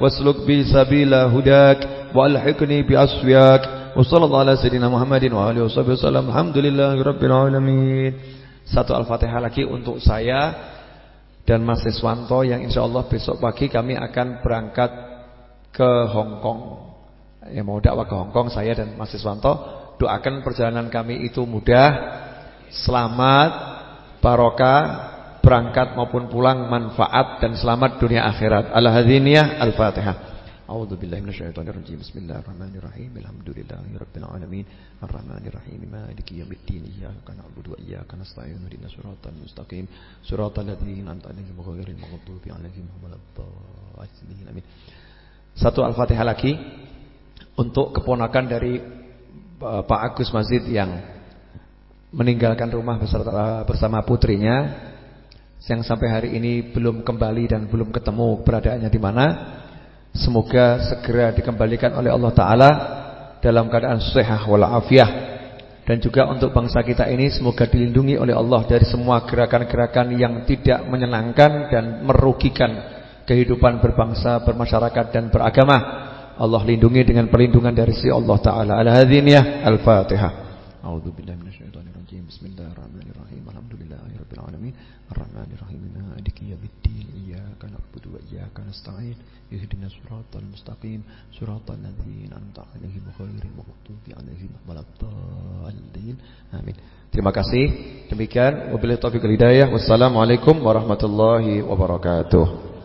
واسلك بي سبيل هداك والحقني بأسوياك وصلى الله على سيدنا محمد وآله وصحبه وسلم الحمد لله رب العالمين Satu Al-Fatihah lagi untuk saya dan Mas Iswanto yang insya Allah besok pagi kami akan berangkat ke Hong Kong yang mau dakwah ke Hong Kong saya dan Mas Iswanto doakan perjalanan kami itu mudah, selamat, barokah, berangkat maupun pulang manfaat dan selamat dunia akhirat. Al-Hadiniyah Al-Fatihah. أعوذ بالله من الشيطان الرجيم بسم الله الرحمن الرحيم الحمد لله رب العالمين الرحمن الرحيم مالك يوم الدين إياك نعبد وإياك نستعين اهدنا الصراط المستقيم صراط الذين أنعمت عليهم غير المغضوب عليهم ولا الضالين آمين Satu Al-Fatihah lagi untuk keponakan dari Pak Agus Mazid yang meninggalkan rumah beserta bersama putrinya yang sampai hari ini belum kembali dan belum ketemu beradaannya di mana. Semoga segera dikembalikan oleh Allah Ta'ala Dalam keadaan sehat walafiah Dan juga untuk bangsa kita ini Semoga dilindungi oleh Allah Dari semua gerakan-gerakan yang tidak menyenangkan Dan merugikan kehidupan berbangsa, bermasyarakat dan beragama. Allah lindungi dengan perlindungan dari si Allah Ta'ala. Al-Hadhiniyah Al-Fatihah. A'udzubillahiminasyaitonirrajim Bismillahirrahmanirrahim Alhamdulillahirrahmanirrahim Ar-Rahmanirrahim Maliki yawmiddin Iyyaka na'budu wa iyyaka nasta'in Ihdinas siratal mustaqim Siratal ladzina an'amta 'alaihim ghairil maghdubi 'alaihim waladdallin. Amin. Terima kasih. Demikian wabillahi taufiq. Wassalamualaikum warahmatullahi wabarakatuh.